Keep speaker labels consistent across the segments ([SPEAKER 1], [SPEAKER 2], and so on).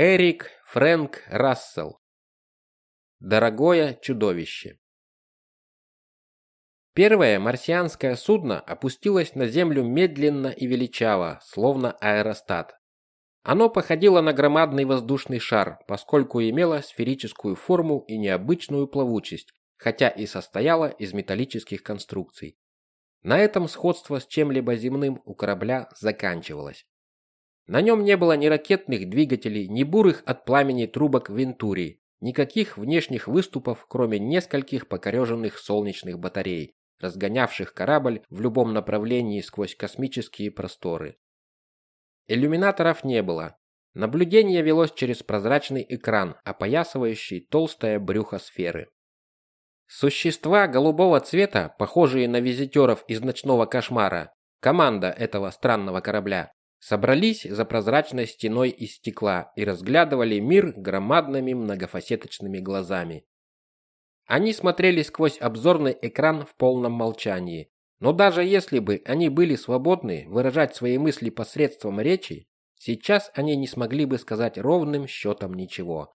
[SPEAKER 1] Эрик Фрэнк Рассел. Дорогое чудовище. Первое марсианское судно опустилось на землю медленно и величаво, словно аэростат. Оно походило на громадный воздушный шар, поскольку имело сферическую форму и необычную плавучесть, хотя и состояло из металлических конструкций. На этом сходство с чем-либо земным у корабля заканчивалось. На нем не было ни ракетных двигателей, ни бурых от пламени трубок Вентури, никаких внешних выступов, кроме нескольких покореженных солнечных батарей, разгонявших корабль в любом направлении сквозь космические просторы. Иллюминаторов не было. Наблюдение велось через прозрачный экран, опоясывающий толстое брюхо сферы. Существа голубого цвета, похожие на визитеров из ночного кошмара, команда этого странного корабля, собрались за прозрачной стеной из стекла и разглядывали мир громадными многофасеточными глазами. Они смотрели сквозь обзорный экран в полном молчании. Но даже если бы они были свободны выражать свои мысли посредством речи, сейчас они не смогли бы сказать ровным счетом ничего.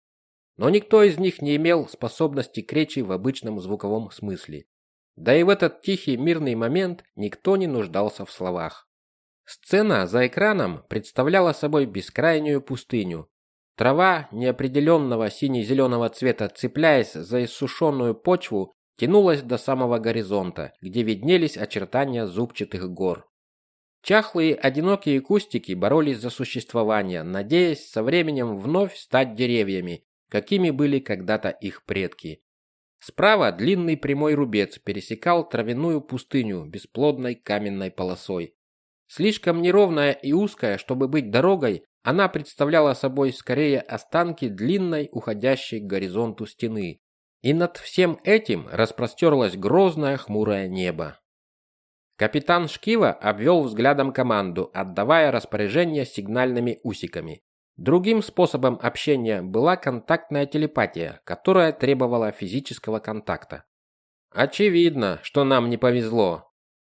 [SPEAKER 1] Но никто из них не имел способности к речи в обычном звуковом смысле. Да и в этот тихий мирный момент никто не нуждался в словах. Сцена за экраном представляла собой бескрайнюю пустыню. Трава неопределенного сине-зеленого цвета, цепляясь за иссушенную почву, тянулась до самого горизонта, где виднелись очертания зубчатых гор. Чахлые одинокие кустики боролись за существование, надеясь со временем вновь стать деревьями, какими были когда-то их предки. Справа длинный прямой рубец пересекал травяную пустыню бесплодной каменной полосой. Слишком неровная и узкая, чтобы быть дорогой, она представляла собой скорее останки длинной, уходящей к горизонту стены. И над всем этим распростерлось грозное хмурое небо. Капитан Шкива обвел взглядом команду, отдавая распоряжения сигнальными усиками. Другим способом общения была контактная телепатия, которая требовала физического контакта. Очевидно, что нам не повезло.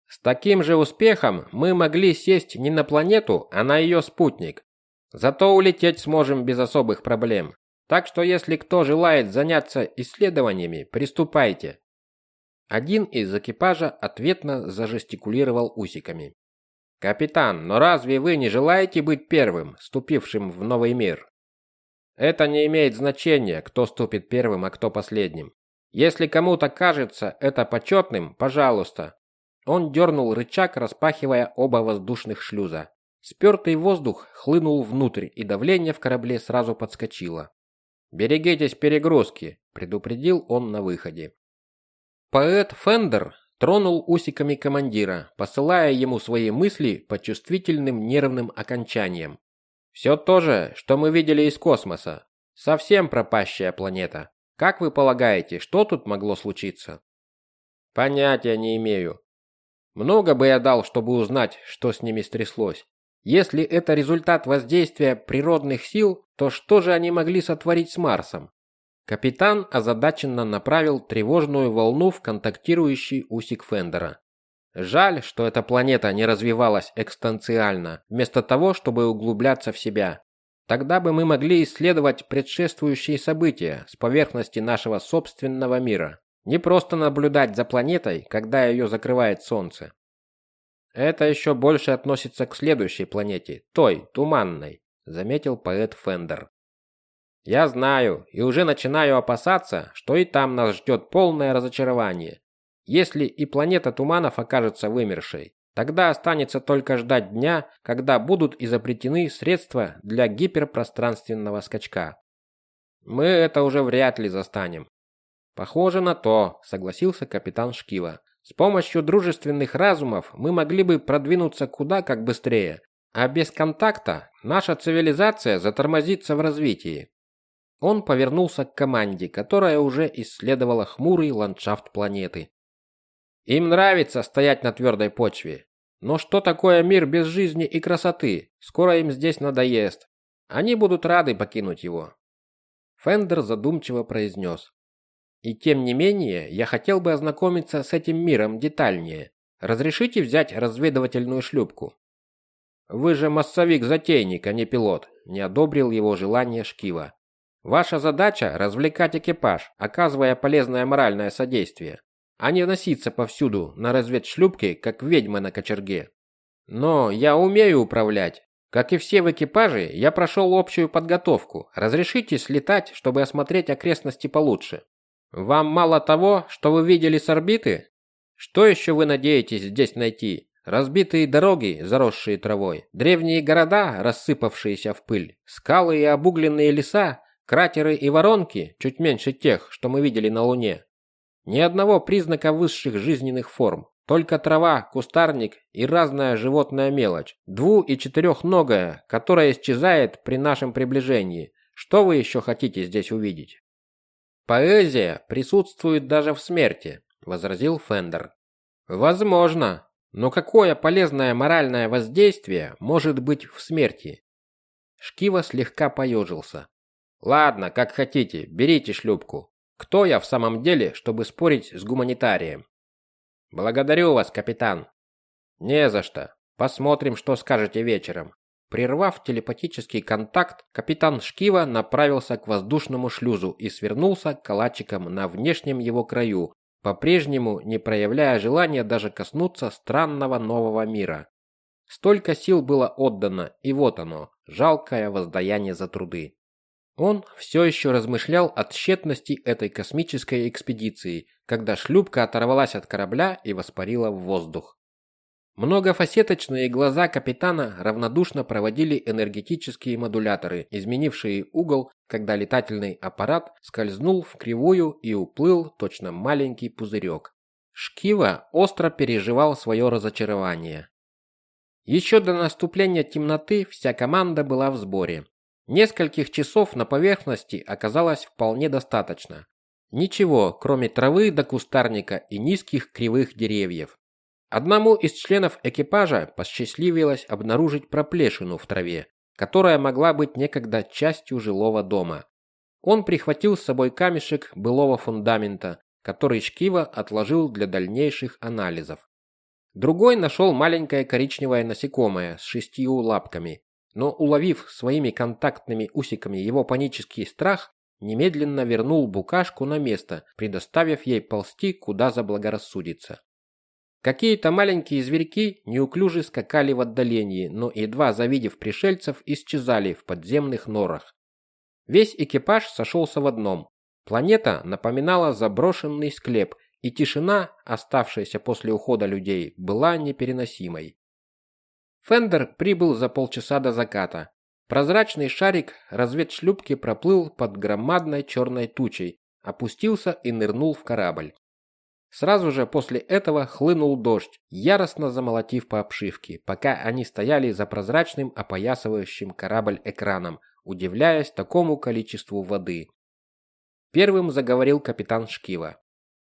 [SPEAKER 1] С таким же успехом мы могли сесть не на планету, а на ее спутник. Зато улететь сможем без особых проблем. Так что если кто желает заняться исследованиями, приступайте. Один из экипажа ответно зажестикулировал усиками. Капитан, но разве вы не желаете быть первым, ступившим в новый мир? Это не имеет значения, кто ступит первым, а кто последним. Если кому-то кажется это почетным, пожалуйста. Он дернул рычаг, распахивая оба воздушных шлюза. Спертый воздух хлынул внутрь, и давление в корабле сразу подскочило. «Берегитесь перегрузки», – предупредил он на выходе. Поэт Фендер тронул усиками командира, посылая ему свои мысли по чувствительным нервным окончаниям. Все то же, что мы видели из космоса. Совсем пропащая планета. Как вы полагаете, что тут могло случиться? Понятия не имею. Много бы я дал, чтобы узнать, что с ними стряслось. Если это результат воздействия природных сил, то что же они могли сотворить с Марсом? Капитан озадаченно направил тревожную волну в контактирующий усик Фендера. Жаль, что эта планета не развивалась экстанциально, вместо того, чтобы углубляться в себя. Тогда бы мы могли исследовать предшествующие события с поверхности нашего собственного мира, не просто наблюдать за планетой, когда ее закрывает Солнце. Это еще больше относится к следующей планете, той, туманной, заметил поэт Фендер. Я знаю и уже начинаю опасаться, что и там нас ждет полное разочарование. Если и планета туманов окажется вымершей, тогда останется только ждать дня, когда будут изобретены средства для гиперпространственного скачка. Мы это уже вряд ли застанем. Похоже на то, согласился капитан Шкива. С помощью дружественных разумов мы могли бы продвинуться куда как быстрее, а без контакта наша цивилизация затормозится в развитии. Он повернулся к команде, которая уже исследовала хмурый ландшафт планеты. Им нравится стоять на твердой почве. Но что такое мир без жизни и красоты? Скоро им здесь надоест. Они будут рады покинуть его. Фендер задумчиво произнес. И тем не менее, я хотел бы ознакомиться с этим миром детальнее. Разрешите взять разведывательную шлюпку? Вы же массовик-затейник, а не пилот. не одобрил его желание Шкива. Ваша задача развлекать экипаж, оказывая полезное моральное содействие, а не носиться повсюду на разведшлюпке, как ведьмы на кочерге. Но я умею управлять. Как и все в экипаже, я прошел общую подготовку. Разрешите слетать, чтобы осмотреть окрестности получше. Вам мало того, что вы видели с орбиты? Что еще вы надеетесь здесь найти? Разбитые дороги, заросшие травой, древние города, рассыпавшиеся в пыль, скалы и обугленные леса, кратеры и воронки, чуть меньше тех, что мы видели на Луне. Ни одного признака высших жизненных форм, только трава, кустарник и разная животная мелочь, дву- и четырехногая, которая исчезает при нашем приближении. Что вы еще хотите здесь увидеть? Поэзия присутствует даже в смерти, возразил Фендер. Возможно, но какое полезное моральное воздействие может быть в смерти? Шкива слегка поежился. Ладно, как хотите, берите шлюпку. Кто я в самом деле, чтобы спорить с гуманитарием? Благодарю вас, капитан. Не за что. Посмотрим, что скажете вечером. Прервав телепатический контакт, капитан Шкива направился к воздушному шлюзу и свернулся калачиком на внешнем его краю, по-прежнему не проявляя желания даже коснуться странного нового мира. Столько сил было отдано, и вот оно, жалкое воздаяние за труды. Он все еще размышлял о тщетности этой космической экспедиции, когда шлюпка оторвалась от корабля и воспарила в воздух. Многофасеточные глаза капитана равнодушно проводили энергетические модуляторы, изменившие угол, когда летательный аппарат скользнул в кривую и уплыл точно маленький пузырек. Шкива остро переживал свое разочарование. Еще до наступления темноты вся команда была в сборе. Нескольких часов на поверхности оказалось вполне достаточно. Ничего, кроме травы до кустарника и низких кривых деревьев. Одному из членов экипажа посчастливилось обнаружить проплешину в траве, которая могла быть некогда частью жилого дома. Он прихватил с собой камешек былого фундамента, который Шкива отложил для дальнейших анализов. Другой нашел маленькое коричневое насекомое с шестью лапками, но уловив своими контактными усиками его панический страх, немедленно вернул букашку на место, предоставив ей ползти куда заблагорассудится. Какие-то маленькие зверьки неуклюже скакали в отдалении, но едва завидев пришельцев, исчезали в подземных норах. Весь экипаж сошелся в одном. Планета напоминала заброшенный склеп, и тишина, оставшаяся после ухода людей, была непереносимой. Фендер прибыл за полчаса до заката. Прозрачный шарик разведшлюпки проплыл под громадной черной тучей, опустился и нырнул в корабль. Сразу же после этого хлынул дождь, яростно замолотив по обшивке, пока они стояли за прозрачным опоясывающим корабль экраном, удивляясь такому количеству воды. Первым заговорил капитан Шкива.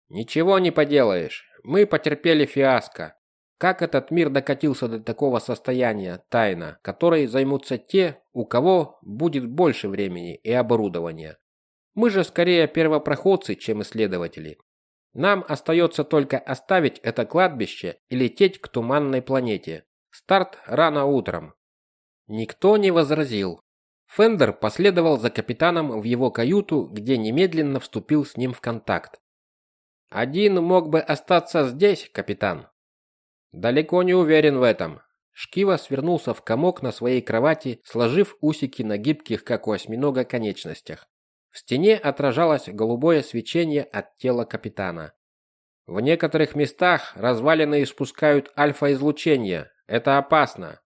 [SPEAKER 1] «Ничего не поделаешь, мы потерпели фиаско. Как этот мир докатился до такого состояния, тайна, которой займутся те, у кого будет больше времени и оборудования. Мы же скорее первопроходцы, чем исследователи. Нам остается только оставить это кладбище и лететь к туманной планете. Старт рано утром. Никто не возразил. Фендер последовал за капитаном в его каюту, где немедленно вступил с ним в контакт. Один мог бы остаться здесь, капитан. Далеко не уверен в этом. Шкива свернулся в комок на своей кровати, сложив усики на гибких, как у осьминога, конечностях. В стене отражалось голубое свечение от тела капитана. В некоторых местах развалины испускают альфа-излучение. Это опасно.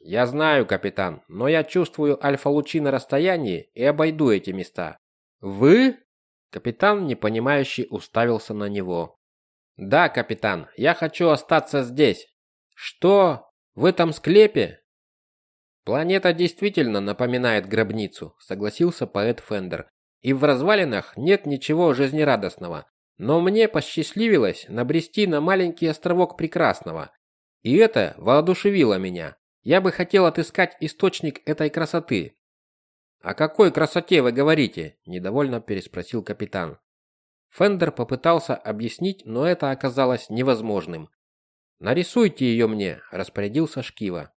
[SPEAKER 1] Я знаю, капитан, но я чувствую альфа-лучи на расстоянии и обойду эти места. Вы? Капитан непонимающе уставился на него. Да, капитан, я хочу остаться здесь. Что? В этом склепе? Планета действительно напоминает гробницу, согласился поэт Фендер. И в развалинах нет ничего жизнерадостного. Но мне посчастливилось набрести на маленький островок прекрасного. И это воодушевило меня. Я бы хотел отыскать источник этой красоты. О какой красоте вы говорите? недовольно переспросил капитан. Фендер попытался объяснить, но это оказалось невозможным. Нарисуйте ее мне, распорядился Шкива.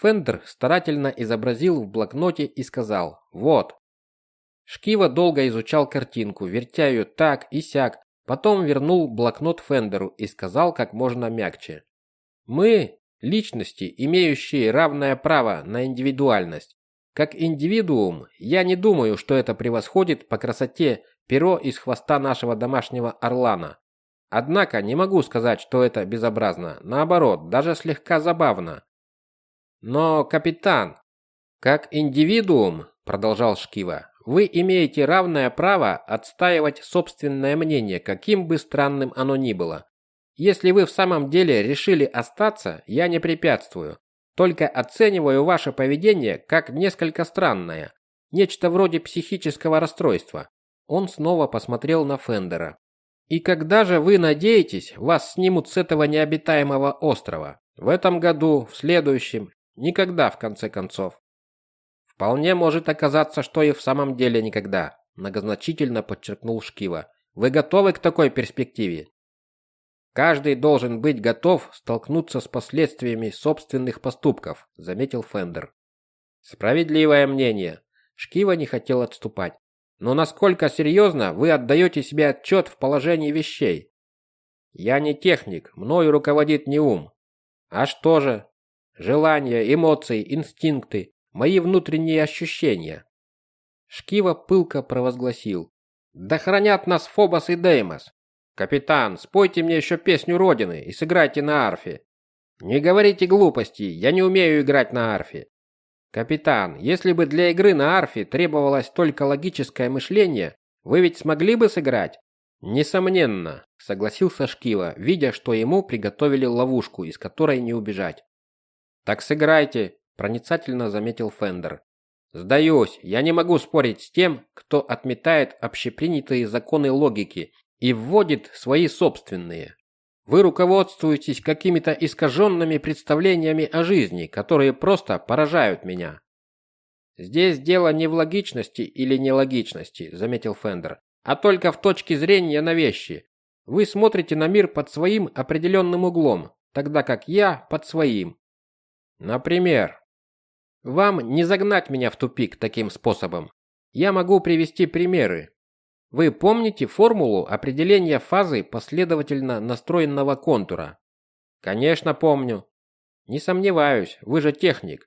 [SPEAKER 1] Фендер старательно изобразил в блокноте и сказал «Вот». Шкива долго изучал картинку, вертя ее так и сяк, потом вернул блокнот Фендеру и сказал как можно мягче. «Мы – личности, имеющие равное право на индивидуальность. Как индивидуум, я не думаю, что это превосходит по красоте перо из хвоста нашего домашнего орлана. Однако не могу сказать, что это безобразно. Наоборот, даже слегка забавно. Но, капитан, как индивидуум, продолжал Шкива, вы имеете равное право отстаивать собственное мнение, каким бы странным оно ни было. Если вы в самом деле решили остаться, я не препятствую. Только оцениваю ваше поведение как несколько странное, нечто вроде психического расстройства. Он снова посмотрел на Фендера. И когда же вы надеетесь, вас снимут с этого необитаемого острова? В этом году, в следующем, никогда в конце концов. Вполне может оказаться, что и в самом деле никогда, многозначительно подчеркнул Шкива. Вы готовы к такой перспективе? Каждый должен быть готов столкнуться с последствиями собственных поступков, заметил Фендер. Справедливое мнение. Шкива не хотел отступать. Но насколько серьезно вы отдаете себе отчет в положении вещей? Я не техник, мною руководит не ум. А что же? Желания, эмоции, инстинкты, мои внутренние ощущения. Шкива пылко провозгласил: "Да хранят нас Фобос и Деймос. «Капитан, спойте мне еще песню Родины и сыграйте на арфе». «Не говорите глупостей, я не умею играть на арфе». «Капитан, если бы для игры на арфе требовалось только логическое мышление, вы ведь смогли бы сыграть?» «Несомненно», — согласился Шкива, видя, что ему приготовили ловушку, из которой не убежать. «Так сыграйте», — проницательно заметил Фендер. «Сдаюсь, я не могу спорить с тем, кто отметает общепринятые законы логики и вводит свои собственные. Вы руководствуетесь какими-то искаженными представлениями о жизни, которые просто поражают меня. Здесь дело не в логичности или нелогичности, заметил Фендер, а только в точке зрения на вещи. Вы смотрите на мир под своим определенным углом, тогда как я под своим. Например, вам не загнать меня в тупик таким способом. Я могу привести примеры, вы помните формулу определения фазы последовательно настроенного контура? Конечно, помню. Не сомневаюсь, вы же техник.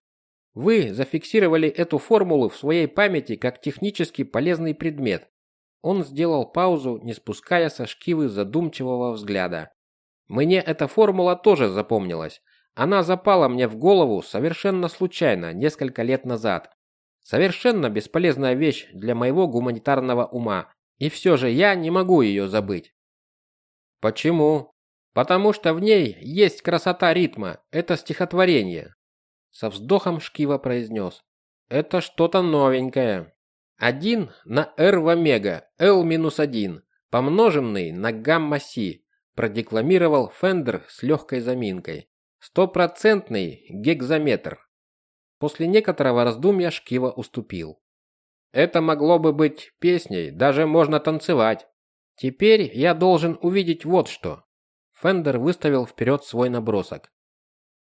[SPEAKER 1] Вы зафиксировали эту формулу в своей памяти как технически полезный предмет. Он сделал паузу, не спуская со шкивы задумчивого взгляда. Мне эта формула тоже запомнилась. Она запала мне в голову совершенно случайно несколько лет назад. Совершенно бесполезная вещь для моего гуманитарного ума, и все же я не могу ее забыть. Почему? Потому что в ней есть красота ритма. Это стихотворение. Со вздохом Шкива произнес. Это что-то новенькое. Один на r в омега, L минус один, помноженный на гамма-си, продекламировал Фендер с легкой заминкой. Стопроцентный гекзаметр. После некоторого раздумья Шкива уступил. Это могло бы быть песней, даже можно танцевать. Теперь я должен увидеть вот что. Фендер выставил вперед свой набросок.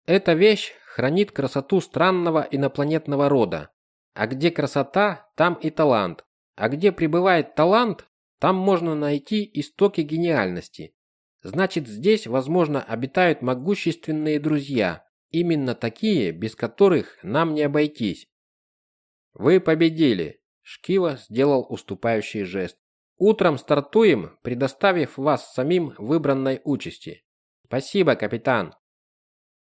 [SPEAKER 1] Эта вещь хранит красоту странного инопланетного рода. А где красота, там и талант. А где пребывает талант, там можно найти истоки гениальности. Значит, здесь, возможно, обитают могущественные друзья, именно такие, без которых нам не обойтись. Вы победили. Шкива сделал уступающий жест. Утром стартуем, предоставив вас самим выбранной участи. Спасибо, капитан.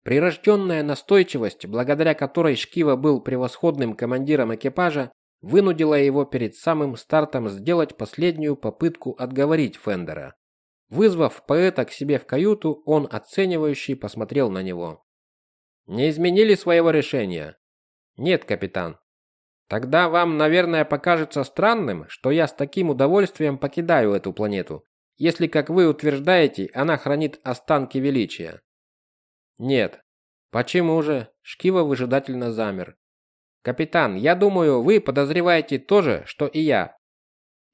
[SPEAKER 1] Прирожденная настойчивость, благодаря которой Шкива был превосходным командиром экипажа, вынудила его перед самым стартом сделать последнюю попытку отговорить Фендера. Вызвав поэта к себе в каюту, он оценивающий посмотрел на него. Не изменили своего решения? Нет, капитан. Тогда вам, наверное, покажется странным, что я с таким удовольствием покидаю эту планету, если, как вы утверждаете, она хранит останки величия. Нет. Почему же? Шкива выжидательно замер. Капитан, я думаю, вы подозреваете то же, что и я.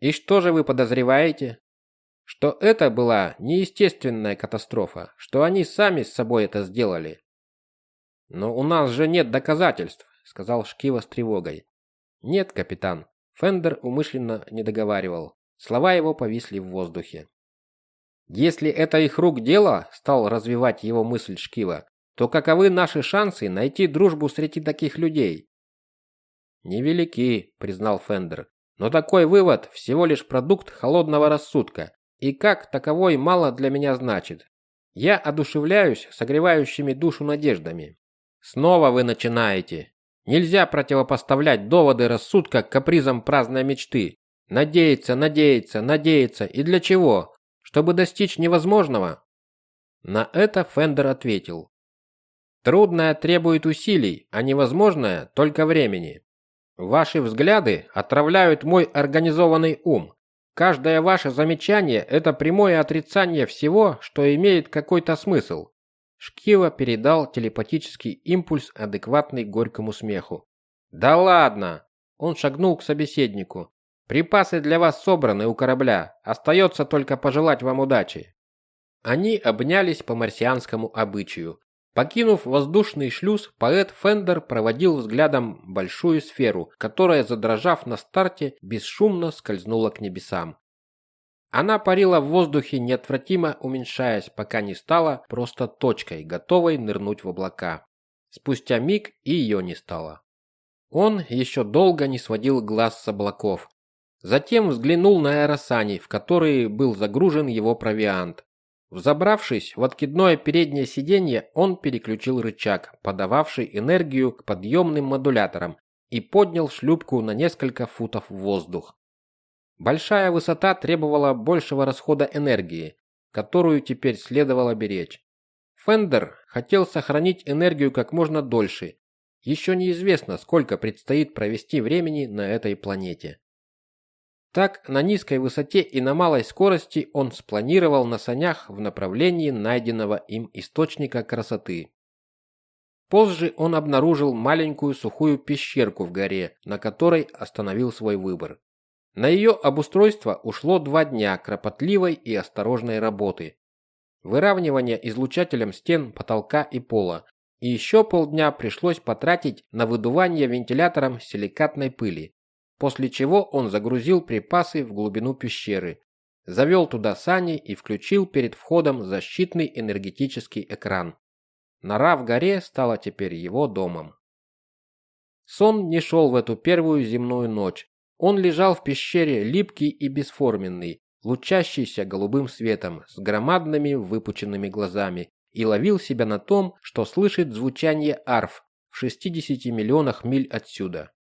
[SPEAKER 1] И что же вы подозреваете? Что это была неестественная катастрофа, что они сами с собой это сделали. Но у нас же нет доказательств, сказал Шкива с тревогой. Нет, капитан. Фендер умышленно не договаривал. Слова его повисли в воздухе. Если это их рук дело, стал развивать его мысль Шкива, то каковы наши шансы найти дружбу среди таких людей? Невелики, признал Фендер. Но такой вывод всего лишь продукт холодного рассудка, и как таковой мало для меня значит. Я одушевляюсь согревающими душу надеждами. Снова вы начинаете. Нельзя противопоставлять доводы рассудка капризам праздной мечты. Надеяться, надеяться, надеяться. И для чего? Чтобы достичь невозможного? На это Фендер ответил. Трудное требует усилий, а невозможное только времени. Ваши взгляды отравляют мой организованный ум. Каждое ваше замечание – это прямое отрицание всего, что имеет какой-то смысл. Шкива передал телепатический импульс, адекватный горькому смеху. «Да ладно!» Он шагнул к собеседнику. «Припасы для вас собраны у корабля. Остается только пожелать вам удачи». Они обнялись по марсианскому обычаю. Покинув воздушный шлюз, поэт Фендер проводил взглядом большую сферу, которая, задрожав на старте, бесшумно скользнула к небесам. Она парила в воздухе, неотвратимо уменьшаясь, пока не стала просто точкой, готовой нырнуть в облака. Спустя миг и ее не стало. Он еще долго не сводил глаз с облаков. Затем взглянул на аэросани, в которые был загружен его провиант. Взобравшись в откидное переднее сиденье, он переключил рычаг, подававший энергию к подъемным модуляторам, и поднял шлюпку на несколько футов в воздух. Большая высота требовала большего расхода энергии, которую теперь следовало беречь. Фендер хотел сохранить энергию как можно дольше. Еще неизвестно, сколько предстоит провести времени на этой планете. Так, на низкой высоте и на малой скорости он спланировал на санях в направлении найденного им источника красоты. Позже он обнаружил маленькую сухую пещерку в горе, на которой остановил свой выбор. На ее обустройство ушло два дня кропотливой и осторожной работы. Выравнивание излучателем стен, потолка и пола. И еще полдня пришлось потратить на выдувание вентилятором силикатной пыли. После чего он загрузил припасы в глубину пещеры, завел туда сани и включил перед входом защитный энергетический экран. Нора в горе стала теперь его домом. Сон не шел в эту первую земную ночь, он лежал в пещере, липкий и бесформенный, лучащийся голубым светом, с громадными выпученными глазами, и ловил себя на том, что слышит звучание арф в 60 миллионах миль отсюда.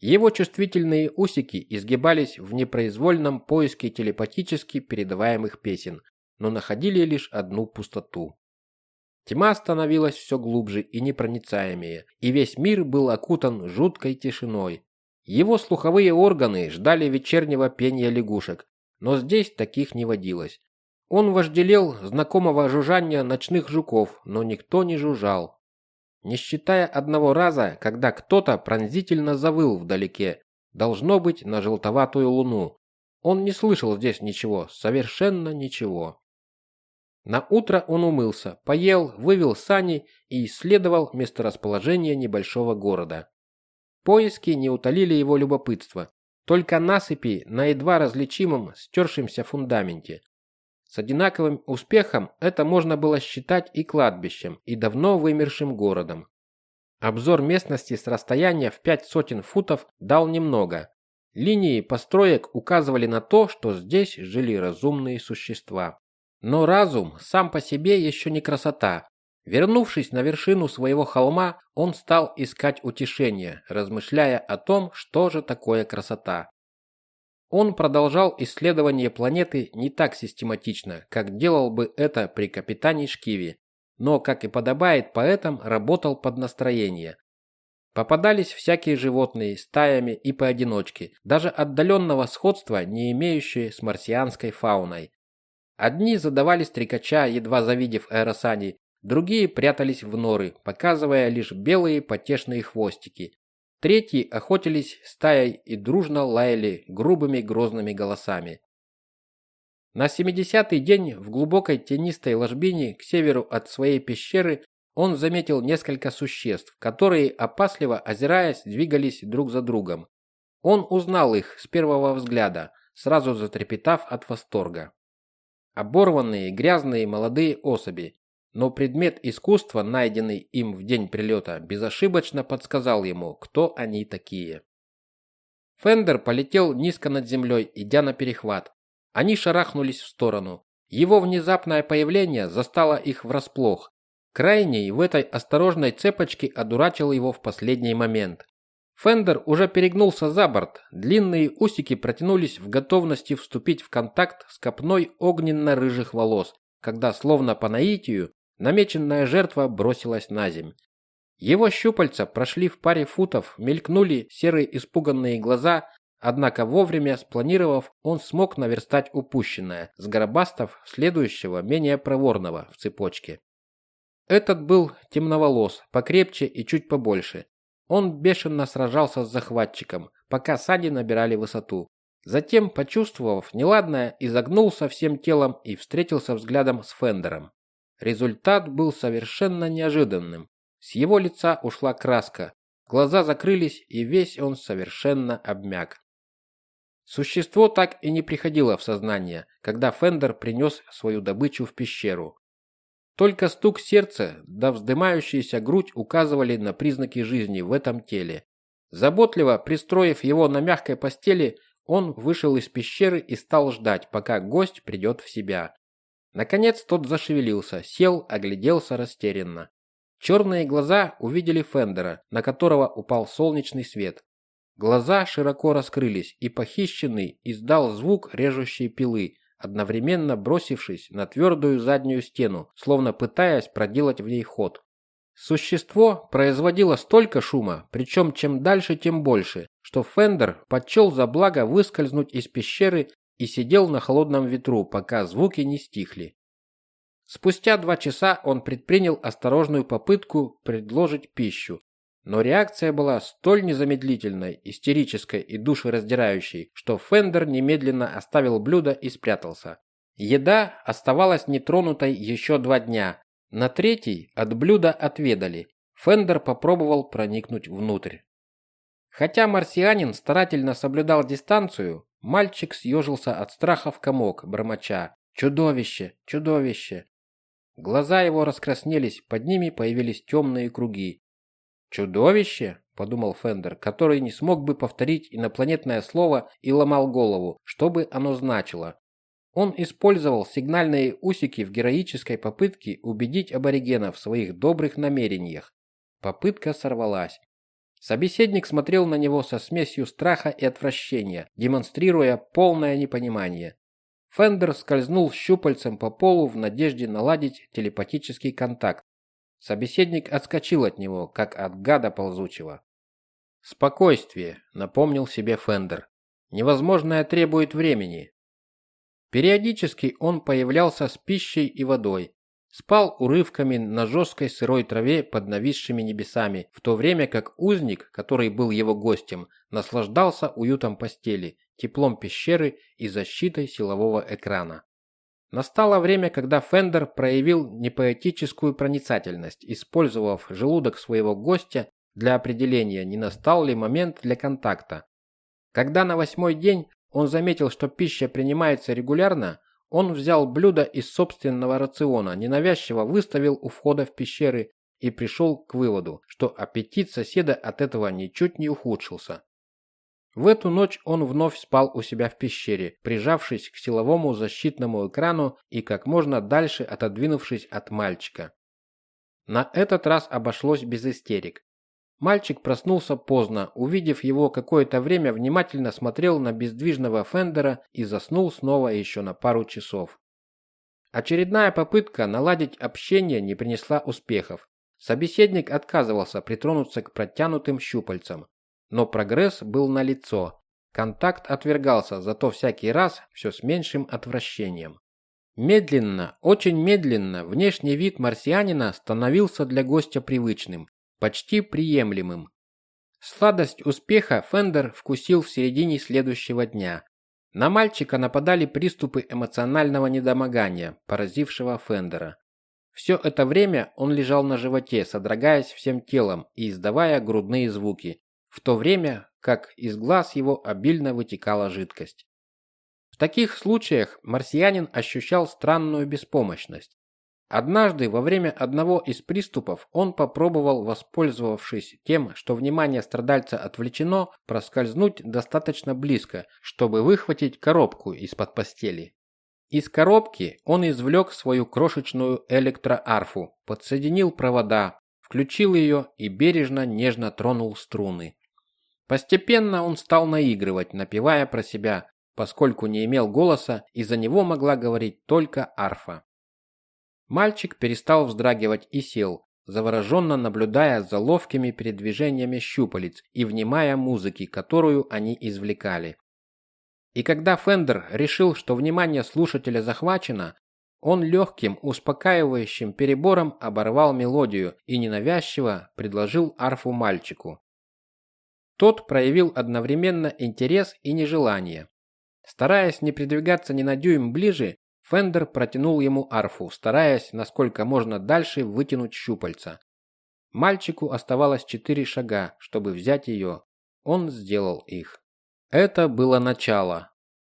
[SPEAKER 1] Его чувствительные усики изгибались в непроизвольном поиске телепатически передаваемых песен, но находили лишь одну пустоту. Тьма становилась все глубже и непроницаемее, и весь мир был окутан жуткой тишиной, его слуховые органы ждали вечернего пения лягушек, но здесь таких не водилось. Он вожделел знакомого жужжания ночных жуков, но никто не жужжал. Не считая одного раза, когда кто-то пронзительно завыл вдалеке, должно быть на желтоватую луну. Он не слышал здесь ничего, совершенно ничего. На утро он умылся, поел, вывел сани и исследовал месторасположение небольшого города. Поиски не утолили его любопытство, только насыпи на едва различимом стершемся фундаменте. С одинаковым успехом это можно было считать и кладбищем, и давно вымершим городом. Обзор местности с расстояния в пять сотен футов дал немного. Линии построек указывали на то, что здесь жили разумные существа. Но разум сам по себе еще не красота, Вернувшись на вершину своего холма, он стал искать утешения, размышляя о том, что же такое красота. Он продолжал исследование планеты не так систематично, как делал бы это при капитане Шкиве, но, как и подобает поэтам, работал под настроение. Попадались всякие животные, стаями и поодиночке, даже отдаленного сходства, не имеющие с марсианской фауной. Одни задавали стрекача, едва завидев аэросани, Другие прятались в норы, показывая лишь белые потешные хвостики. Третьи охотились стаей и дружно лаяли грубыми грозными голосами. На 70-й день в глубокой тенистой ложбине к северу от своей пещеры он заметил несколько существ, которые, опасливо озираясь, двигались друг за другом. Он узнал их с первого взгляда, сразу затрепетав от восторга. Оборванные, грязные молодые особи, но предмет искусства, найденный им в день прилета, безошибочно подсказал ему, кто они такие. Фендер полетел низко над землей, идя на перехват. Они шарахнулись в сторону. Его внезапное появление застало их врасплох. Крайний в этой осторожной цепочке одурачил его в последний момент. Фендер уже перегнулся за борт, длинные усики протянулись в готовности вступить в контакт с копной огненно-рыжих волос, когда, словно по наитию, намеченная жертва бросилась на земь. Его щупальца прошли в паре футов, мелькнули серые испуганные глаза, однако вовремя спланировав, он смог наверстать упущенное, сгробастав следующего, менее проворного в цепочке. Этот был темноволос, покрепче и чуть побольше. Он бешено сражался с захватчиком, пока сади набирали высоту. Затем, почувствовав неладное, изогнулся всем телом и встретился взглядом с Фендером. Результат был совершенно неожиданным. С его лица ушла краска, глаза закрылись, и весь он совершенно обмяк. Существо так и не приходило в сознание, когда Фендер принес свою добычу в пещеру. Только стук сердца да вздымающаяся грудь указывали на признаки жизни в этом теле. Заботливо пристроив его на мягкой постели, он вышел из пещеры и стал ждать, пока гость придет в себя. Наконец тот зашевелился, сел, огляделся растерянно. Черные глаза увидели Фендера, на которого упал солнечный свет. Глаза широко раскрылись, и похищенный издал звук режущей пилы, одновременно бросившись на твердую заднюю стену, словно пытаясь проделать в ней ход. Существо производило столько шума, причем чем дальше, тем больше, что Фендер подчел за благо выскользнуть из пещеры и сидел на холодном ветру, пока звуки не стихли. Спустя два часа он предпринял осторожную попытку предложить пищу, но реакция была столь незамедлительной, истерической и душераздирающей, что Фендер немедленно оставил блюдо и спрятался. Еда оставалась нетронутой еще два дня. На третий от блюда отведали. Фендер попробовал проникнуть внутрь. Хотя марсианин старательно соблюдал дистанцию, мальчик съежился от страха в комок, бормоча «Чудовище! Чудовище!». Глаза его раскраснелись, под ними появились темные круги. «Чудовище?» – подумал Фендер, который не смог бы повторить инопланетное слово и ломал голову, что бы оно значило. Он использовал сигнальные усики в героической попытке убедить аборигенов в своих добрых намерениях. Попытка сорвалась. Собеседник смотрел на него со смесью страха и отвращения, демонстрируя полное непонимание. Фендер скользнул щупальцем по полу в надежде наладить телепатический контакт, Собеседник отскочил от него, как от гада ползучего. «Спокойствие», — напомнил себе Фендер. «Невозможное требует времени». Периодически он появлялся с пищей и водой. Спал урывками на жесткой сырой траве под нависшими небесами, в то время как узник, который был его гостем, наслаждался уютом постели, теплом пещеры и защитой силового экрана. Настало время, когда Фендер проявил непоэтическую проницательность, использовав желудок своего гостя для определения, не настал ли момент для контакта. Когда на восьмой день он заметил, что пища принимается регулярно, он взял блюдо из собственного рациона, ненавязчиво выставил у входа в пещеры и пришел к выводу, что аппетит соседа от этого ничуть не ухудшился. В эту ночь он вновь спал у себя в пещере, прижавшись к силовому защитному экрану и как можно дальше отодвинувшись от мальчика. На этот раз обошлось без истерик. Мальчик проснулся поздно, увидев его какое-то время внимательно смотрел на бездвижного Фендера и заснул снова еще на пару часов. Очередная попытка наладить общение не принесла успехов. Собеседник отказывался притронуться к протянутым щупальцам. Но прогресс был налицо. Контакт отвергался, зато всякий раз все с меньшим отвращением. Медленно, очень медленно, внешний вид марсианина становился для гостя привычным, почти приемлемым. Сладость успеха Фендер вкусил в середине следующего дня. На мальчика нападали приступы эмоционального недомогания, поразившего Фендера. Все это время он лежал на животе, содрогаясь всем телом и издавая грудные звуки, в то время как из глаз его обильно вытекала жидкость. В таких случаях марсианин ощущал странную беспомощность. Однажды во время одного из приступов он попробовал, воспользовавшись тем, что внимание страдальца отвлечено, проскользнуть достаточно близко, чтобы выхватить коробку из-под постели. Из коробки он извлек свою крошечную электроарфу, подсоединил провода, включил ее и бережно нежно тронул струны. Постепенно он стал наигрывать, напевая про себя, поскольку не имел голоса и за него могла говорить только арфа. Мальчик перестал вздрагивать и сел, завороженно наблюдая за ловкими передвижениями щупалец и внимая музыке, которую они извлекали. И когда Фендер решил, что внимание слушателя захвачено, он легким, успокаивающим перебором оборвал мелодию и ненавязчиво предложил арфу мальчику. Тот проявил одновременно интерес и нежелание. Стараясь не придвигаться ни на дюйм ближе, Фендер протянул ему арфу, стараясь насколько можно дальше вытянуть щупальца. Мальчику оставалось четыре шага, чтобы взять ее. Он сделал их. Это было начало.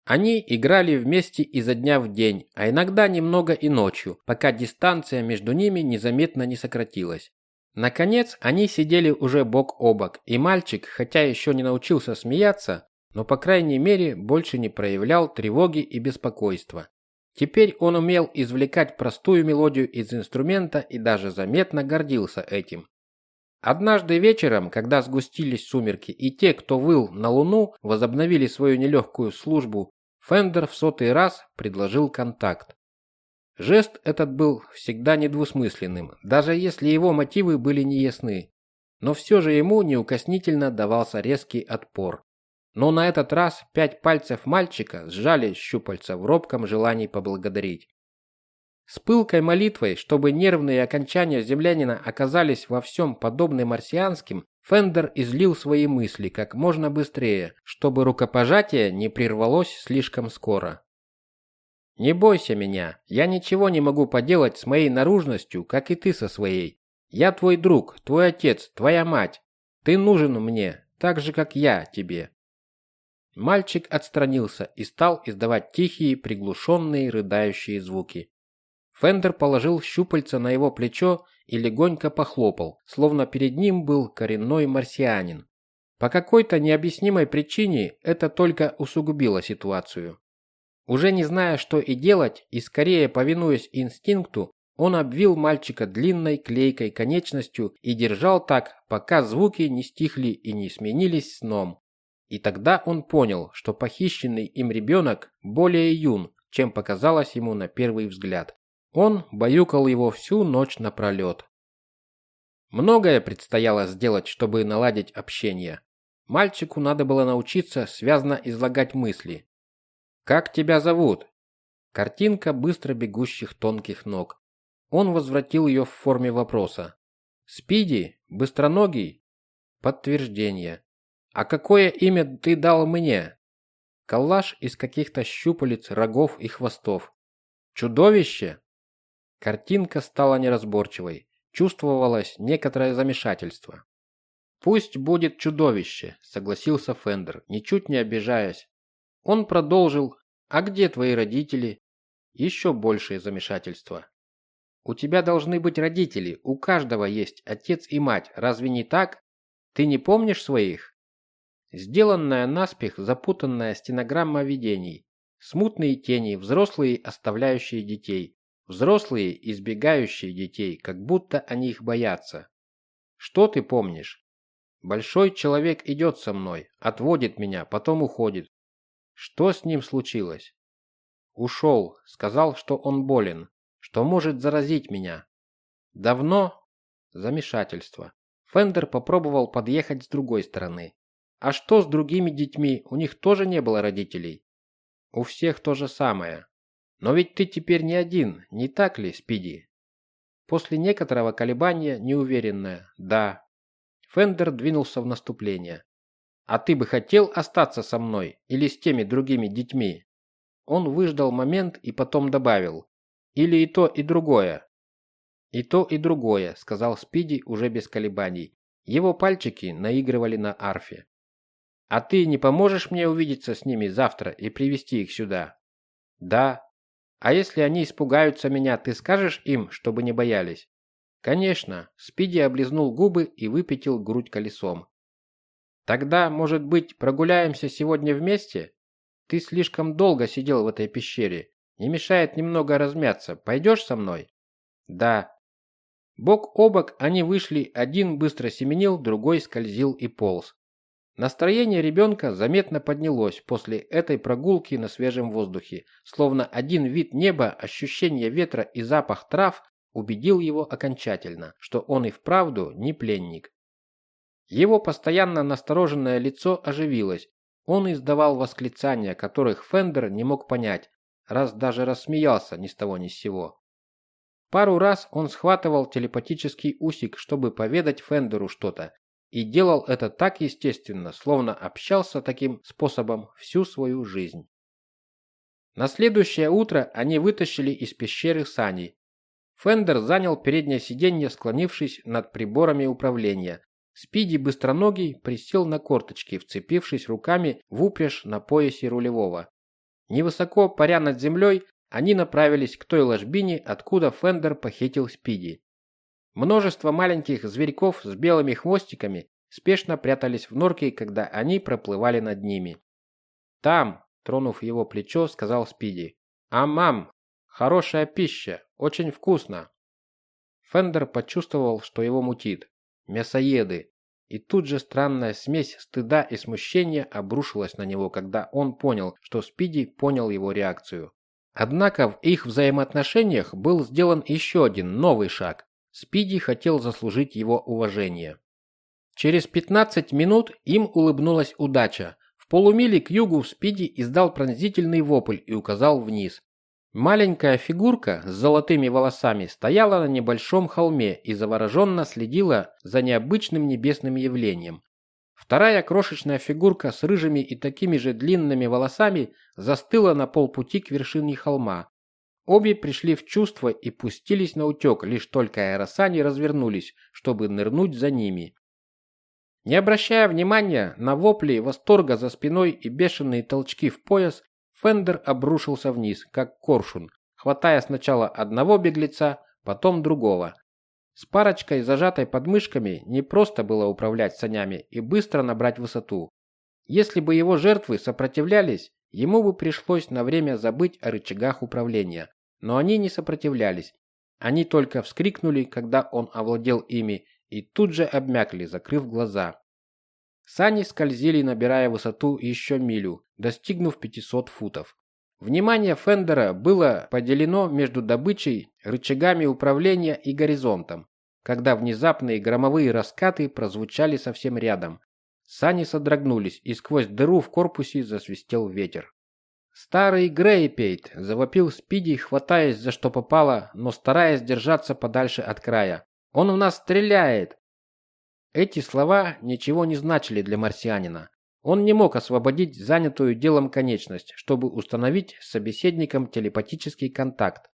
[SPEAKER 1] Они играли вместе изо дня в день, а иногда немного и ночью, пока дистанция между ними незаметно не сократилась. Наконец, они сидели уже бок о бок, и мальчик, хотя еще не научился смеяться, но по крайней мере больше не проявлял тревоги и беспокойства. Теперь он умел извлекать простую мелодию из инструмента и даже заметно гордился этим. Однажды вечером, когда сгустились сумерки и те, кто выл на луну, возобновили свою нелегкую службу, Фендер в сотый раз предложил контакт. Жест этот был всегда недвусмысленным, даже если его мотивы были неясны. Но все же ему неукоснительно давался резкий отпор. Но на этот раз пять пальцев мальчика сжали щупальца в робком желании поблагодарить. С пылкой молитвой, чтобы нервные окончания землянина оказались во всем подобны марсианским, Фендер излил свои мысли как можно быстрее, чтобы рукопожатие не прервалось слишком скоро. «Не бойся меня, я ничего не могу поделать с моей наружностью, как и ты со своей. Я твой друг, твой отец, твоя мать. Ты нужен мне, так же, как я тебе. Мальчик отстранился и стал издавать тихие, приглушенные, рыдающие звуки. Фендер положил щупальца на его плечо и легонько похлопал, словно перед ним был коренной марсианин. По какой-то необъяснимой причине это только усугубило ситуацию. Уже не зная, что и делать, и скорее повинуясь инстинкту, он обвил мальчика длинной клейкой конечностью и держал так, пока звуки не стихли и не сменились сном. И тогда он понял, что похищенный им ребенок более юн, чем показалось ему на первый взгляд. Он баюкал его всю ночь напролет. Многое предстояло сделать, чтобы наладить общение. Мальчику надо было научиться связно излагать мысли. «Как тебя зовут?» Картинка быстро бегущих тонких ног. Он возвратил ее в форме вопроса. «Спиди? Быстроногий?» Подтверждение. «А какое имя ты дал мне?» Коллаж из каких-то щупалец, рогов и хвостов. «Чудовище?» Картинка стала неразборчивой. Чувствовалось некоторое замешательство. «Пусть будет чудовище», — согласился Фендер, ничуть не обижаясь. Он продолжил. «А где твои родители?» Еще большее замешательство. «У тебя должны быть родители, у каждого есть отец и мать, разве не так? Ты не помнишь своих?» Сделанная наспех запутанная стенограмма видений. Смутные тени, взрослые, оставляющие детей. Взрослые, избегающие детей, как будто они их боятся. Что ты помнишь? Большой человек идет со мной, отводит меня, потом уходит. Что с ним случилось? Ушел, сказал, что он болен, что может заразить меня. Давно? Замешательство. Фендер попробовал подъехать с другой стороны. А что с другими детьми? У них тоже не было родителей? У всех то же самое. Но ведь ты теперь не один, не так ли, Спиди? После некоторого колебания неуверенное «да». Фендер двинулся в наступление. «А ты бы хотел остаться со мной или с теми другими детьми?» Он выждал момент и потом добавил. «Или и то, и другое». И то, и другое, сказал Спиди уже без колебаний. Его пальчики наигрывали на арфе. А ты не поможешь мне увидеться с ними завтра и привести их сюда? Да. А если они испугаются меня, ты скажешь им, чтобы не боялись? Конечно. Спиди облизнул губы и выпятил грудь колесом. Тогда, может быть, прогуляемся сегодня вместе? Ты слишком долго сидел в этой пещере. Не мешает немного размяться. Пойдешь со мной? Да. Бок о бок они вышли, один быстро семенил, другой скользил и полз. Настроение ребенка заметно поднялось после этой прогулки на свежем воздухе, словно один вид неба, ощущение ветра и запах трав убедил его окончательно, что он и вправду не пленник. Его постоянно настороженное лицо оживилось. Он издавал восклицания, которых Фендер не мог понять, раз даже рассмеялся ни с того ни с сего. Пару раз он схватывал телепатический усик, чтобы поведать Фендеру что-то, и делал это так естественно, словно общался таким способом всю свою жизнь. На следующее утро они вытащили из пещеры сани. Фендер занял переднее сиденье, склонившись над приборами управления. Спиди быстроногий присел на корточки, вцепившись руками в упряжь на поясе рулевого. Невысоко паря над землей, они направились к той ложбине, откуда Фендер похитил Спиди. Множество маленьких зверьков с белыми хвостиками спешно прятались в норке, когда они проплывали над ними. «Там», тронув его плечо, сказал Спиди. «А, мам, хорошая пища, очень вкусно». Фендер почувствовал, что его мутит. Мясоеды. И тут же странная смесь стыда и смущения обрушилась на него, когда он понял, что Спиди понял его реакцию. Однако в их взаимоотношениях был сделан еще один новый шаг. Спиди хотел заслужить его уважение. Через 15 минут им улыбнулась удача. В полумиле к югу Спиди издал пронзительный вопль и указал вниз. Маленькая фигурка с золотыми волосами стояла на небольшом холме и завороженно следила за необычным небесным явлением. Вторая крошечная фигурка с рыжими и такими же длинными волосами застыла на полпути к вершине холма, Обе пришли в чувство и пустились на утек, лишь только аэросани развернулись, чтобы нырнуть за ними. Не обращая внимания на вопли восторга за спиной и бешеные толчки в пояс, Фендер обрушился вниз, как коршун, хватая сначала одного беглеца, потом другого. С парочкой, зажатой подмышками, не просто было управлять санями и быстро набрать высоту. Если бы его жертвы сопротивлялись, ему бы пришлось на время забыть о рычагах управления. Но они не сопротивлялись. Они только вскрикнули, когда он овладел ими, и тут же обмякли, закрыв глаза. Сани скользили, набирая высоту еще милю, достигнув 500 футов. Внимание Фендера было поделено между добычей, рычагами управления и горизонтом, когда внезапные громовые раскаты прозвучали совсем рядом. Сани содрогнулись, и сквозь дыру в корпусе засвистел ветер. «Старый Грейпейт!» – завопил Спиди, хватаясь за что попало, но стараясь держаться подальше от края. «Он у нас стреляет!» Эти слова ничего не значили для марсианина. Он не мог освободить занятую делом конечность, чтобы установить с собеседником телепатический контакт.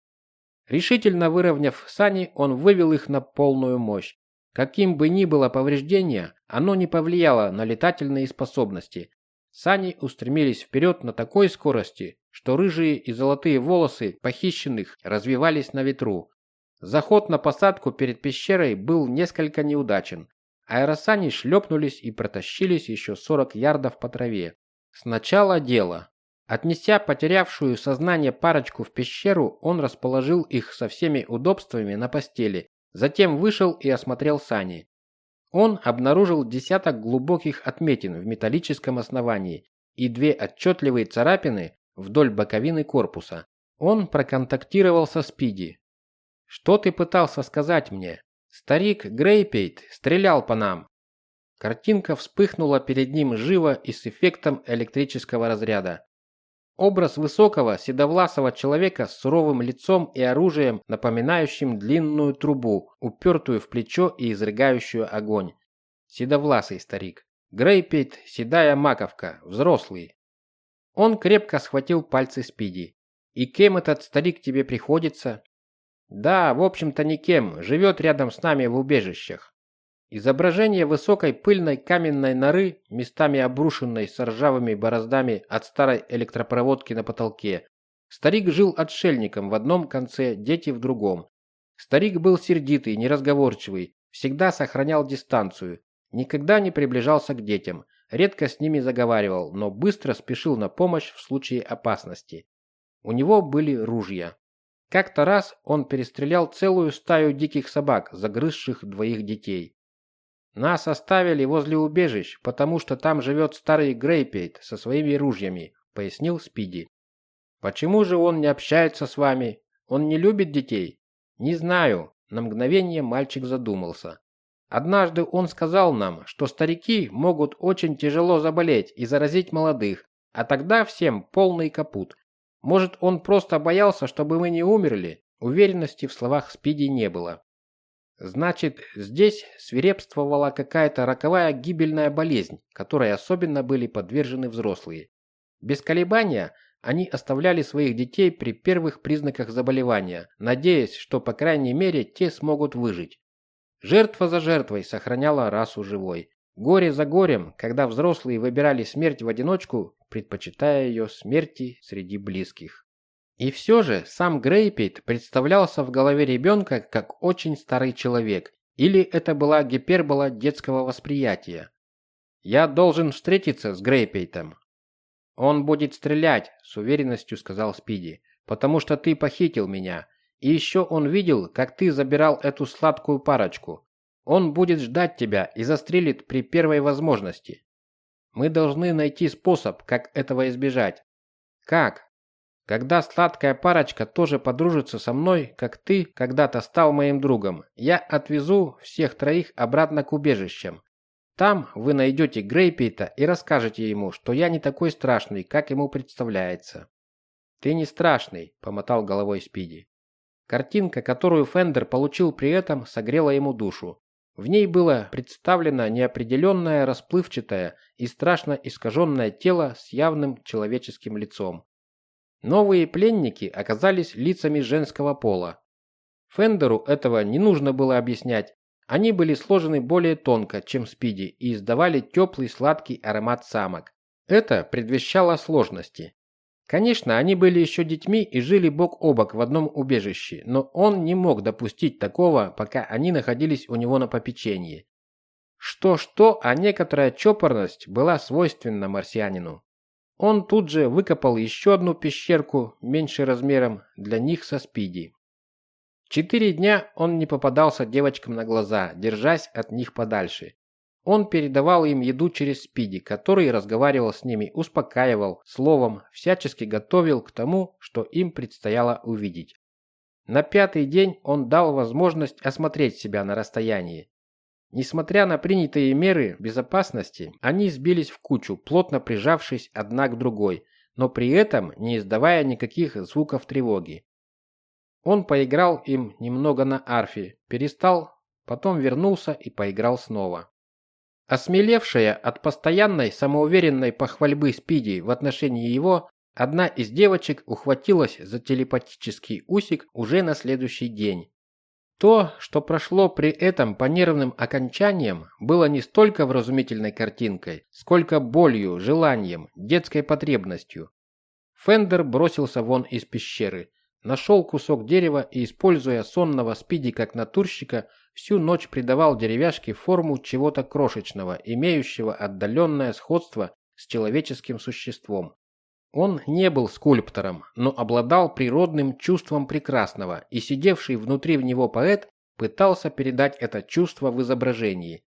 [SPEAKER 1] Решительно выровняв сани, он вывел их на полную мощь. Каким бы ни было повреждение, оно не повлияло на летательные способности, Сани устремились вперед на такой скорости, что рыжие и золотые волосы похищенных развивались на ветру. Заход на посадку перед пещерой был несколько неудачен. Аэросани шлепнулись и протащились еще 40 ярдов по траве. Сначала дело. Отнеся потерявшую сознание парочку в пещеру, он расположил их со всеми удобствами на постели, затем вышел и осмотрел сани. Он обнаружил десяток глубоких отметин в металлическом основании и две отчетливые царапины вдоль боковины корпуса. Он проконтактировал со Спиди. «Что ты пытался сказать мне? Старик Грейпейт стрелял по нам». Картинка вспыхнула перед ним живо и с эффектом электрического разряда. Образ высокого, седовласого человека с суровым лицом и оружием, напоминающим длинную трубу, упертую в плечо и изрыгающую огонь. Седовласый старик. Грейпейт, седая маковка, взрослый. Он крепко схватил пальцы Спиди. «И кем этот старик тебе приходится?» Да, в общем-то никем, живет рядом с нами в убежищах. Изображение высокой пыльной каменной норы, местами обрушенной с ржавыми бороздами от старой электропроводки на потолке. Старик жил отшельником в одном конце, дети в другом. Старик был сердитый, неразговорчивый, всегда сохранял дистанцию, никогда не приближался к детям, редко с ними заговаривал, но быстро спешил на помощь в случае опасности. У него были ружья. Как-то раз он перестрелял целую стаю диких собак, загрызших двоих детей. Нас оставили возле убежищ, потому что там живет старый Грейпейт со своими ружьями, пояснил Спиди. Почему же он не общается с вами? Он не любит детей? Не знаю. На мгновение мальчик задумался. Однажды он сказал нам, что старики могут очень тяжело заболеть и заразить молодых, а тогда всем полный капут. Может, он просто боялся, чтобы мы не умерли? Уверенности в словах Спиди не было. Значит, здесь свирепствовала какая-то роковая гибельная болезнь, которой особенно были подвержены взрослые. Без колебания они оставляли своих детей при первых признаках заболевания, надеясь, что по крайней мере те смогут выжить. Жертва за жертвой сохраняла расу живой. Горе за горем, когда взрослые выбирали смерть в одиночку, предпочитая ее смерти среди близких. И все же сам Грейпейт представлялся в голове ребенка как очень старый человек, или это была гипербола детского восприятия. «Я должен встретиться с Грейпейтом». «Он будет стрелять», – с уверенностью сказал Спиди, – «потому что ты похитил меня. И еще он видел, как ты забирал эту сладкую парочку. Он будет ждать тебя и застрелит при первой возможности. Мы должны найти способ, как этого избежать. Как? Когда сладкая парочка тоже подружится со мной, как ты когда-то стал моим другом, я отвезу всех троих обратно к убежищам. Там вы найдете Грейпейта и расскажете ему, что я не такой страшный, как ему представляется. Ты не страшный, помотал головой Спиди. Картинка, которую Фендер получил при этом, согрела ему душу. В ней было представлено неопределенное, расплывчатое и страшно искаженное тело с явным человеческим лицом. Новые пленники оказались лицами женского пола. Фендеру этого не нужно было объяснять. Они были сложены более тонко, чем спиди, и издавали теплый сладкий аромат самок. Это предвещало сложности. Конечно, они были еще детьми и жили бок о бок в одном убежище, но он не мог допустить такого, пока они находились у него на попечении. Что-что, а некоторая чопорность была свойственна марсианину. Он тут же выкопал еще одну пещерку, меньше размером, для них со Спиди. Четыре дня он не попадался девочкам на глаза, держась от них подальше. Он передавал им еду через Спиди, который разговаривал с ними, успокаивал, словом, всячески готовил к тому, что им предстояло увидеть. На пятый день он дал возможность осмотреть себя на расстоянии. Несмотря на принятые меры безопасности, они сбились в кучу, плотно прижавшись одна к другой, но при этом не издавая никаких звуков тревоги. Он поиграл им немного на арфе, перестал, потом вернулся и поиграл снова. Осмелевшая от постоянной самоуверенной похвальбы Спиди в отношении его, одна из девочек ухватилась за телепатический усик уже на следующий день. То, что прошло при этом по нервным окончаниям, было не столько вразумительной картинкой, сколько болью, желанием, детской потребностью. Фендер бросился вон из пещеры, нашел кусок дерева и, используя сонного спиди как натурщика, всю ночь придавал деревяшке форму чего-то крошечного, имеющего отдаленное сходство с человеческим существом. Он не был скульптором, но обладал природным чувством прекрасного, и сидевший внутри в него поэт пытался передать это чувство в изображении.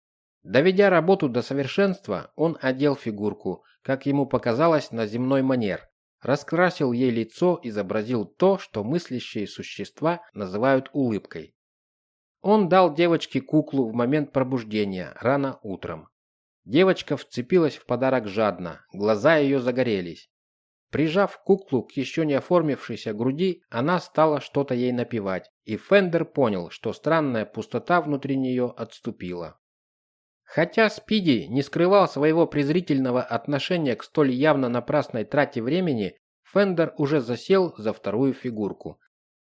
[SPEAKER 1] Доведя работу до совершенства, он одел фигурку, как ему показалось, на земной манер, раскрасил ей лицо, изобразил то, что мыслящие существа называют улыбкой. Он дал девочке куклу в момент пробуждения, рано утром. Девочка вцепилась в подарок жадно, глаза ее загорелись. Прижав куклу к еще не оформившейся груди, она стала что-то ей напевать, и Фендер понял, что странная пустота внутри нее отступила. Хотя Спиди не скрывал своего презрительного отношения к столь явно напрасной трате времени, Фендер уже засел за вторую фигурку.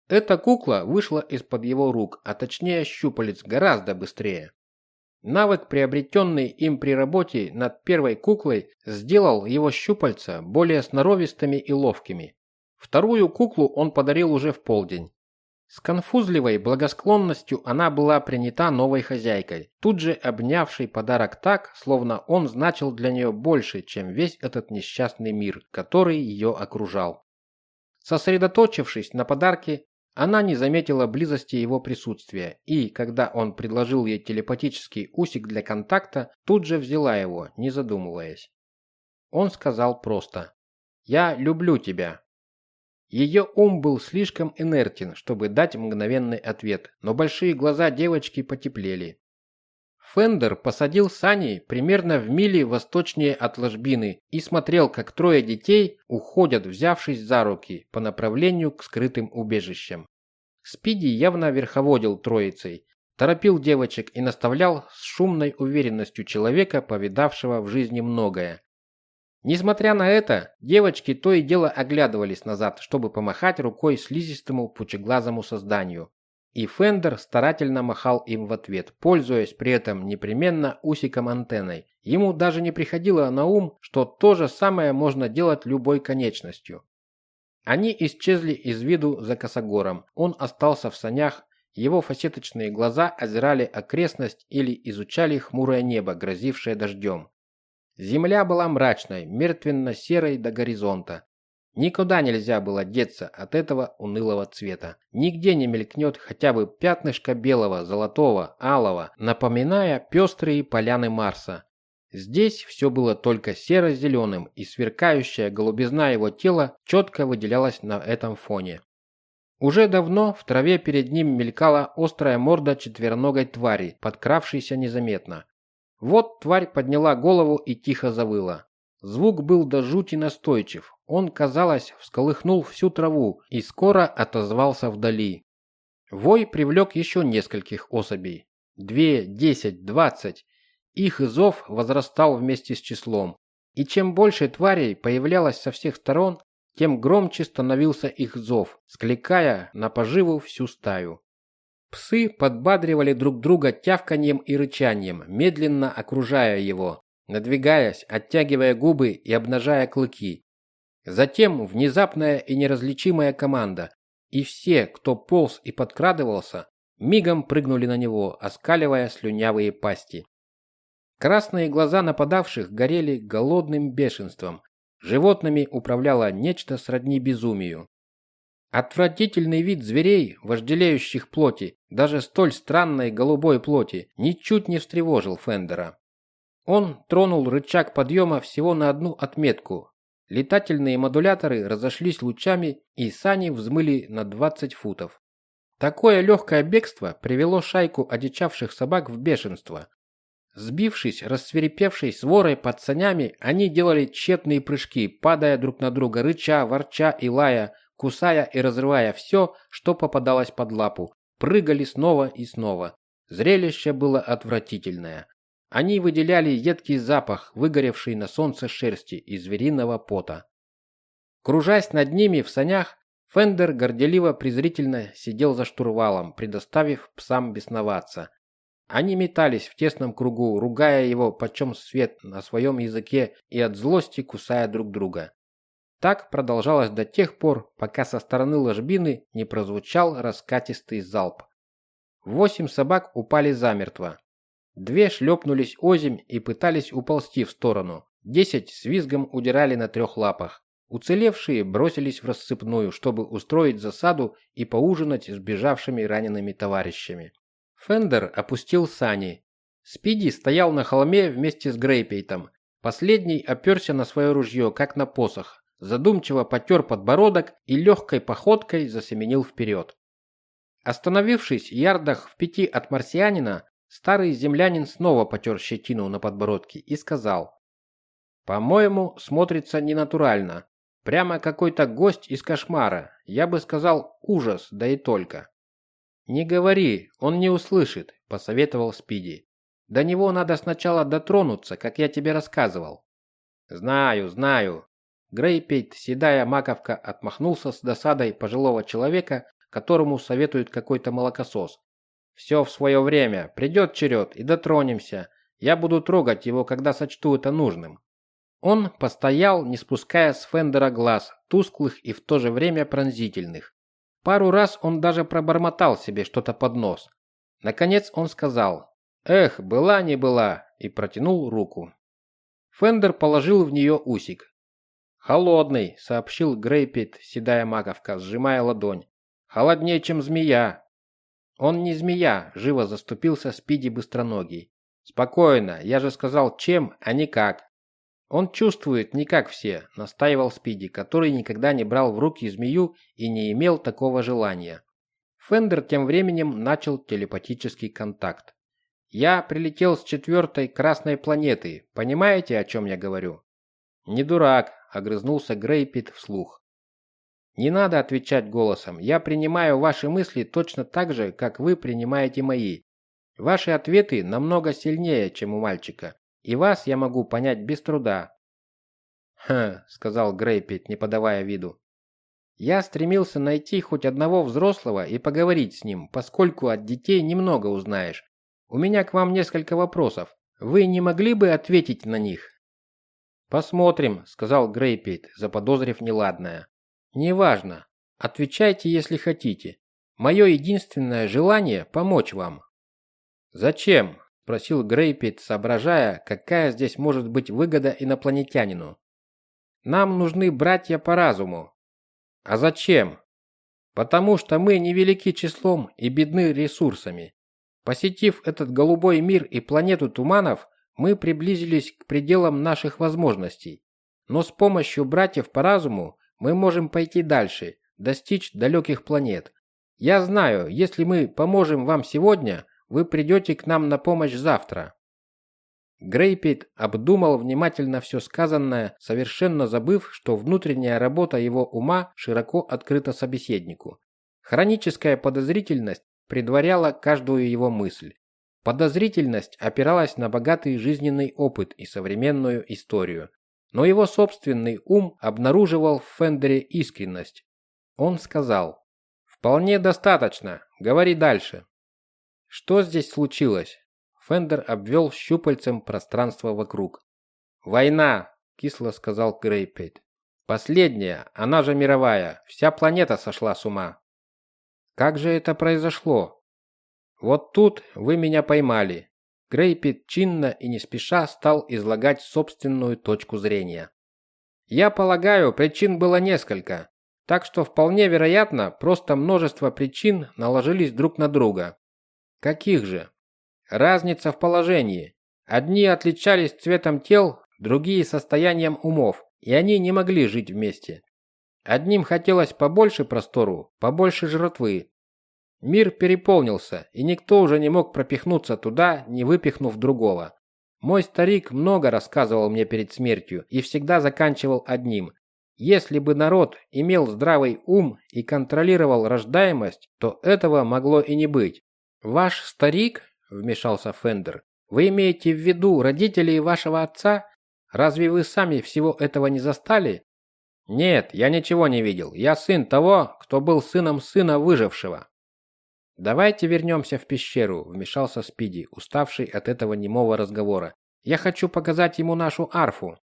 [SPEAKER 1] Эта кукла вышла из-под его рук, а точнее щупалец, гораздо быстрее. Навык, приобретенный им при работе над первой куклой, сделал его щупальца более сноровистыми и ловкими. Вторую куклу он подарил уже в полдень. С конфузливой благосклонностью она была принята новой хозяйкой, тут же обнявшей подарок так, словно он значил для нее больше, чем весь этот несчастный мир, который ее окружал. Сосредоточившись на подарке, она не заметила близости его присутствия и, когда он предложил ей телепатический усик для контакта, тут же взяла его, не задумываясь. Он сказал просто «Я люблю тебя, ее ум был слишком инертен, чтобы дать мгновенный ответ, но большие глаза девочки потеплели. Фендер посадил сани примерно в миле восточнее от ложбины и смотрел, как трое детей уходят, взявшись за руки, по направлению к скрытым убежищам. Спиди явно верховодил троицей, торопил девочек и наставлял с шумной уверенностью человека, повидавшего в жизни многое. Несмотря на это, девочки то и дело оглядывались назад, чтобы помахать рукой слизистому пучеглазому созданию. И Фендер старательно махал им в ответ, пользуясь при этом непременно усиком антенной. Ему даже не приходило на ум, что то же самое можно делать любой конечностью. Они исчезли из виду за косогором. Он остался в санях, его фасеточные глаза озирали окрестность или изучали хмурое небо, грозившее дождем. Земля была мрачной, мертвенно-серой до горизонта. Никуда нельзя было деться от этого унылого цвета. Нигде не мелькнет хотя бы пятнышко белого, золотого, алого, напоминая пестрые поляны Марса. Здесь все было только серо-зеленым, и сверкающая голубизна его тела четко выделялась на этом фоне. Уже давно в траве перед ним мелькала острая морда четвероногой твари, подкравшейся незаметно. Вот тварь подняла голову и тихо завыла. Звук был до жути настойчив. Он, казалось, всколыхнул всю траву и скоро отозвался вдали. Вой привлек еще нескольких особей. Две, десять, двадцать. Их зов возрастал вместе с числом. И чем больше тварей появлялось со всех сторон, тем громче становился их зов, скликая на поживу всю стаю. Псы подбадривали друг друга тявканьем и рычанием, медленно окружая его, надвигаясь, оттягивая губы и обнажая клыки. Затем внезапная и неразличимая команда, и все, кто полз и подкрадывался, мигом прыгнули на него, оскаливая слюнявые пасти. Красные глаза нападавших горели голодным бешенством. Животными управляло нечто сродни безумию. Отвратительный вид зверей, вожделеющих плоти, даже столь странной голубой плоти, ничуть не встревожил Фендера. Он тронул рычаг подъема всего на одну отметку. Летательные модуляторы разошлись лучами, и сани взмыли на 20 футов. Такое легкое бегство привело шайку одичавших собак в бешенство. Сбившись, рассверепевшей сворой под санями, они делали тщетные прыжки, падая друг на друга, рыча, ворча и лая, кусая и разрывая все, что попадалось под лапу, прыгали снова и снова. Зрелище было отвратительное. Они выделяли едкий запах, выгоревший на солнце шерсти и звериного пота. Кружась над ними в санях, Фендер горделиво-презрительно сидел за штурвалом, предоставив псам бесноваться. Они метались в тесном кругу, ругая его почем свет на своем языке и от злости кусая друг друга. Так продолжалось до тех пор, пока со стороны ложбины не прозвучал раскатистый залп. Восемь собак упали замертво. Две шлепнулись озимь и пытались уползти в сторону. Десять с визгом удирали на трех лапах. Уцелевшие бросились в рассыпную, чтобы устроить засаду и поужинать с бежавшими ранеными товарищами. Фендер опустил сани. Спиди стоял на холме вместе с Грейпейтом. Последний оперся на свое ружье, как на посох, задумчиво потер подбородок и легкой походкой засеменил вперед. Остановившись ярдах в пяти от марсианина, старый землянин снова потер щетину на подбородке и сказал. «По-моему, смотрится ненатурально. Прямо какой-то гость из кошмара. Я бы сказал, ужас, да и только». «Не говори, он не услышит», – посоветовал Спиди. «До него надо сначала дотронуться, как я тебе рассказывал». «Знаю, знаю», Грейпейт, седая маковка, отмахнулся с досадой пожилого человека, которому советует какой-то молокосос. Все в свое время, придет черед и дотронемся. Я буду трогать его, когда сочту это нужным. Он постоял, не спуская с Фендера глаз, тусклых и в то же время пронзительных. Пару раз он даже пробормотал себе что-то под нос. Наконец он сказал «Эх, была не была» и протянул руку. Фендер положил в нее усик. «Холодный», — сообщил Грейпит, седая маковка, сжимая ладонь. «Холоднее, чем змея». «Он не змея», — живо заступился Спиди Быстроногий. «Спокойно, я же сказал чем, а не как». «Он чувствует не как все», — настаивал Спиди, который никогда не брал в руки змею и не имел такого желания. Фендер тем временем начал телепатический контакт. «Я прилетел с четвертой красной планеты, понимаете, о чем я говорю?» «Не дурак», — огрызнулся Грейпит вслух. «Не надо отвечать голосом. Я принимаю ваши мысли точно так же, как вы принимаете мои. Ваши ответы намного сильнее, чем у мальчика, и вас я могу понять без труда». «Хм», — сказал Грейпит, не подавая виду. Я стремился найти хоть одного взрослого и поговорить с ним, поскольку от детей немного узнаешь. У меня к вам несколько вопросов. Вы не могли бы ответить на них? Посмотрим, сказал Грейпейт, заподозрив неладное. Неважно. Отвечайте, если хотите. Мое единственное желание помочь вам. Зачем? спросил Грейпейт, соображая, какая здесь может быть выгода инопланетянину. Нам нужны братья по разуму, а зачем? Потому что мы невелики числом и бедны ресурсами. Посетив этот голубой мир и планету туманов, мы приблизились к пределам наших возможностей. Но с помощью братьев по разуму мы можем пойти дальше, достичь далеких планет. Я знаю, если мы поможем вам сегодня, вы придете к нам на помощь завтра. Грейпит обдумал внимательно все сказанное, совершенно забыв, что внутренняя работа его ума широко открыта собеседнику. Хроническая подозрительность предваряла каждую его мысль. Подозрительность опиралась на богатый жизненный опыт и современную историю. Но его собственный ум обнаруживал в Фендере искренность. Он сказал, «Вполне достаточно, говори дальше». Что здесь случилось? Фендер обвел щупальцем пространство вокруг. «Война!» – кисло сказал Грейпейт. «Последняя, она же мировая. Вся планета сошла с ума». «Как же это произошло?» «Вот тут вы меня поймали». Грейпит чинно и не спеша стал излагать собственную точку зрения. «Я полагаю, причин было несколько, так что вполне вероятно, просто множество причин наложились друг на друга. Каких же? Разница в положении. Одни отличались цветом тел, другие состоянием умов, и они не могли жить вместе. Одним хотелось побольше простору, побольше жратвы. Мир переполнился, и никто уже не мог пропихнуться туда, не выпихнув другого. Мой старик много рассказывал мне перед смертью и всегда заканчивал одним. Если бы народ имел здравый ум и контролировал рождаемость, то этого могло и не быть. Ваш старик вмешался Фендер. Вы имеете в виду родителей вашего отца? Разве вы сами всего этого не застали? Нет, я ничего не видел. Я сын того, кто был сыном сына выжившего. Давайте вернемся в пещеру, вмешался Спиди, уставший от этого немого разговора. Я хочу показать ему нашу арфу.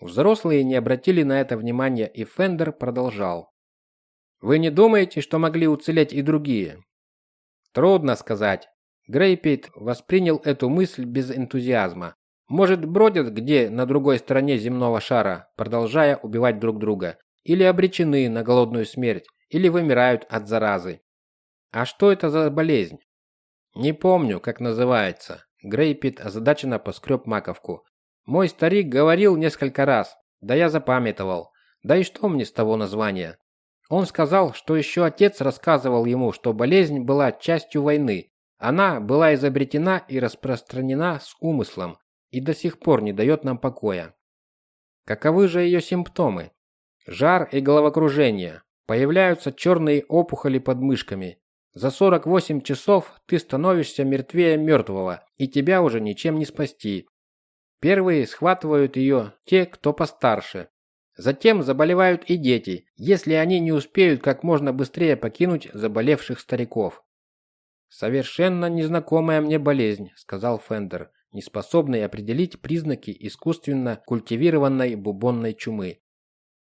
[SPEAKER 1] Взрослые не обратили на это внимания, и Фендер продолжал. Вы не думаете, что могли уцелеть и другие? Трудно сказать. Грейпейт воспринял эту мысль без энтузиазма. Может, бродят где на другой стороне земного шара, продолжая убивать друг друга, или обречены на голодную смерть, или вымирают от заразы. А что это за болезнь? Не помню, как называется. Грейпит озадаченно поскреб маковку. Мой старик говорил несколько раз, да я запамятовал. Да и что мне с того названия? Он сказал, что еще отец рассказывал ему, что болезнь была частью войны, она была изобретена и распространена с умыслом и до сих пор не дает нам покоя. Каковы же ее симптомы? Жар и головокружение. Появляются черные опухоли под мышками. За 48 часов ты становишься мертвее мертвого, и тебя уже ничем не спасти. Первые схватывают ее те, кто постарше. Затем заболевают и дети, если они не успеют как можно быстрее покинуть заболевших стариков. Совершенно незнакомая мне болезнь, сказал Фендер, неспособный определить признаки искусственно культивированной бубонной чумы.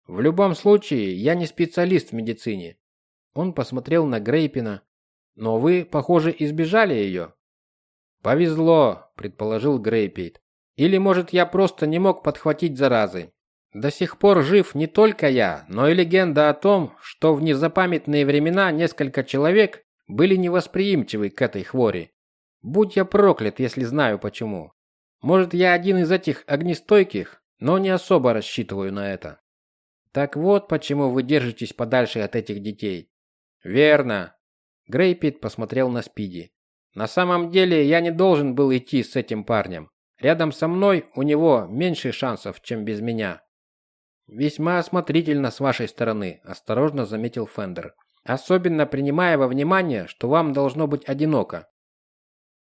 [SPEAKER 1] В любом случае, я не специалист в медицине. Он посмотрел на Грейпина. Но вы, похоже, избежали ее. Повезло, предположил Грейпейт. Или, может, я просто не мог подхватить заразы. До сих пор жив не только я, но и легенда о том, что в незапамятные времена несколько человек были невосприимчивы к этой хвори. Будь я проклят, если знаю почему. Может, я один из этих огнестойких, но не особо рассчитываю на это. Так вот, почему вы держитесь подальше от этих детей. Верно. Грейпит посмотрел на Спиди. На самом деле, я не должен был идти с этим парнем. Рядом со мной у него меньше шансов, чем без меня. «Весьма осмотрительно с вашей стороны», – осторожно заметил Фендер. «Особенно принимая во внимание, что вам должно быть одиноко».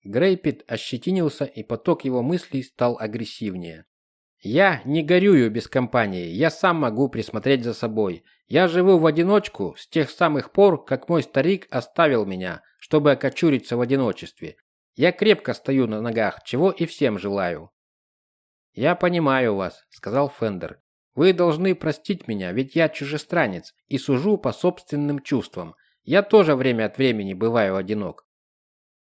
[SPEAKER 1] Грейпит ощетинился, и поток его мыслей стал агрессивнее. «Я не горюю без компании, я сам могу присмотреть за собой. Я живу в одиночку с тех самых пор, как мой старик оставил меня, чтобы окочуриться в одиночестве. Я крепко стою на ногах, чего и всем желаю». «Я понимаю вас», – сказал Фендер. Вы должны простить меня, ведь я чужестранец и сужу по собственным чувствам. Я тоже время от времени бываю одинок.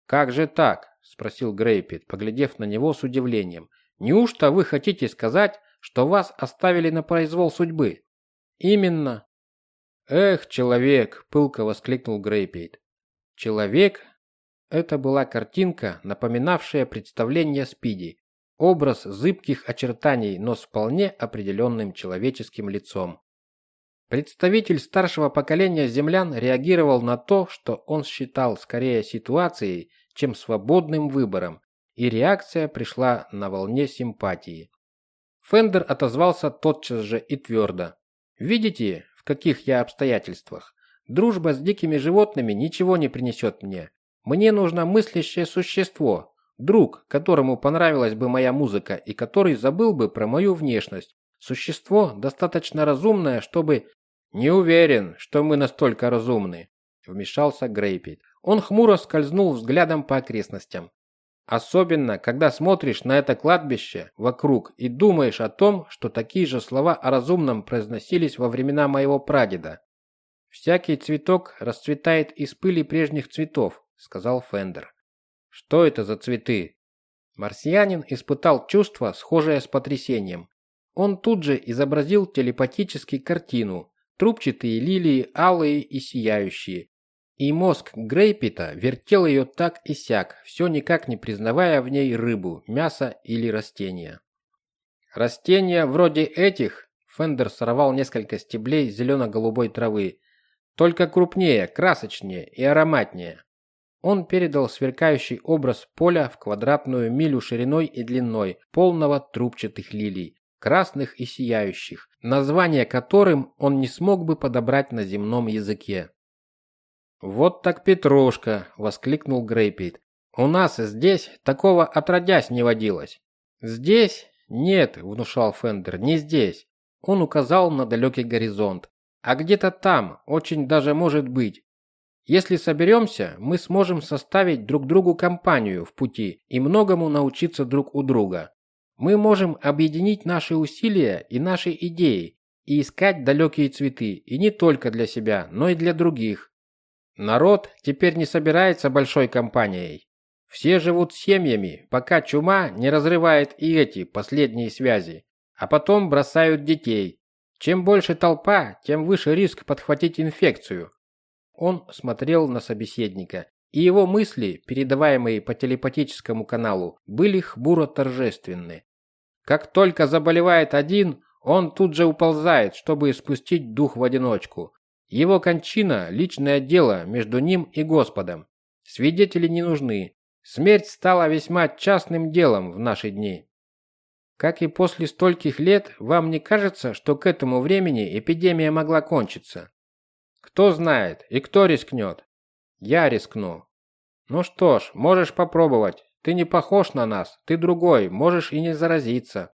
[SPEAKER 1] Как же так? спросил Грейпит, поглядев на него с удивлением. Неужто вы хотите сказать, что вас оставили на произвол судьбы? Именно. Эх, человек, пылко воскликнул Грейпит. Человек это была картинка, напоминавшая представление Спиди, образ зыбких очертаний, но с вполне определенным человеческим лицом. Представитель старшего поколения землян реагировал на то, что он считал скорее ситуацией, чем свободным выбором, и реакция пришла на волне симпатии. Фендер отозвался тотчас же и твердо. «Видите, в каких я обстоятельствах? Дружба с дикими животными ничего не принесет мне. Мне нужно мыслящее существо, Друг, которому понравилась бы моя музыка и который забыл бы про мою внешность. Существо достаточно разумное, чтобы... Не уверен, что мы настолько разумны, вмешался Грейпит. Он хмуро скользнул взглядом по окрестностям. Особенно, когда смотришь на это кладбище вокруг и думаешь о том, что такие же слова о разумном произносились во времена моего прадеда. Всякий цветок расцветает из пыли прежних цветов, сказал Фендер. Что это за цветы? Марсианин испытал чувство, схожее с потрясением. Он тут же изобразил телепатически картину. Трубчатые лилии, алые и сияющие. И мозг Грейпита вертел ее так и сяк, все никак не признавая в ней рыбу, мясо или растения. Растения вроде этих, Фендер сорвал несколько стеблей зелено-голубой травы, только крупнее, красочнее и ароматнее. Он передал сверкающий образ поля в квадратную милю шириной и длиной, полного трубчатых лилий, красных и сияющих, название которым он не смог бы подобрать на земном языке. «Вот так петрушка!» – воскликнул Грейпит. «У нас здесь такого отродясь не водилось». «Здесь? Нет», – внушал Фендер, – «не здесь». Он указал на далекий горизонт. «А где-то там, очень даже может быть, если соберемся, мы сможем составить друг другу компанию в пути и многому научиться друг у друга. Мы можем объединить наши усилия и наши идеи и искать далекие цветы, и не только для себя, но и для других. Народ теперь не собирается большой компанией. Все живут семьями, пока чума не разрывает и эти последние связи, а потом бросают детей. Чем больше толпа, тем выше риск подхватить инфекцию. Он смотрел на собеседника, и его мысли, передаваемые по телепатическому каналу, были хмуро торжественны. Как только заболевает один, он тут же уползает, чтобы спустить дух в одиночку. Его кончина – личное дело между ним и Господом. Свидетели не нужны. Смерть стала весьма частным делом в наши дни. Как и после стольких лет, вам не кажется, что к этому времени эпидемия могла кончиться? Кто знает и кто рискнет? Я рискну. Ну что ж, можешь попробовать. Ты не похож на нас, ты другой, можешь и не заразиться.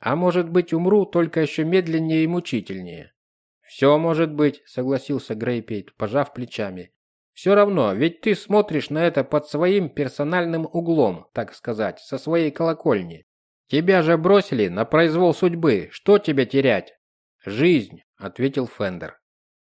[SPEAKER 1] А может быть, умру только еще медленнее и мучительнее. Все может быть, согласился Грейпейт, пожав плечами. Все равно, ведь ты смотришь на это под своим персональным углом, так сказать, со своей колокольни. Тебя же бросили на произвол судьбы. Что тебе терять? Жизнь, ответил Фендер.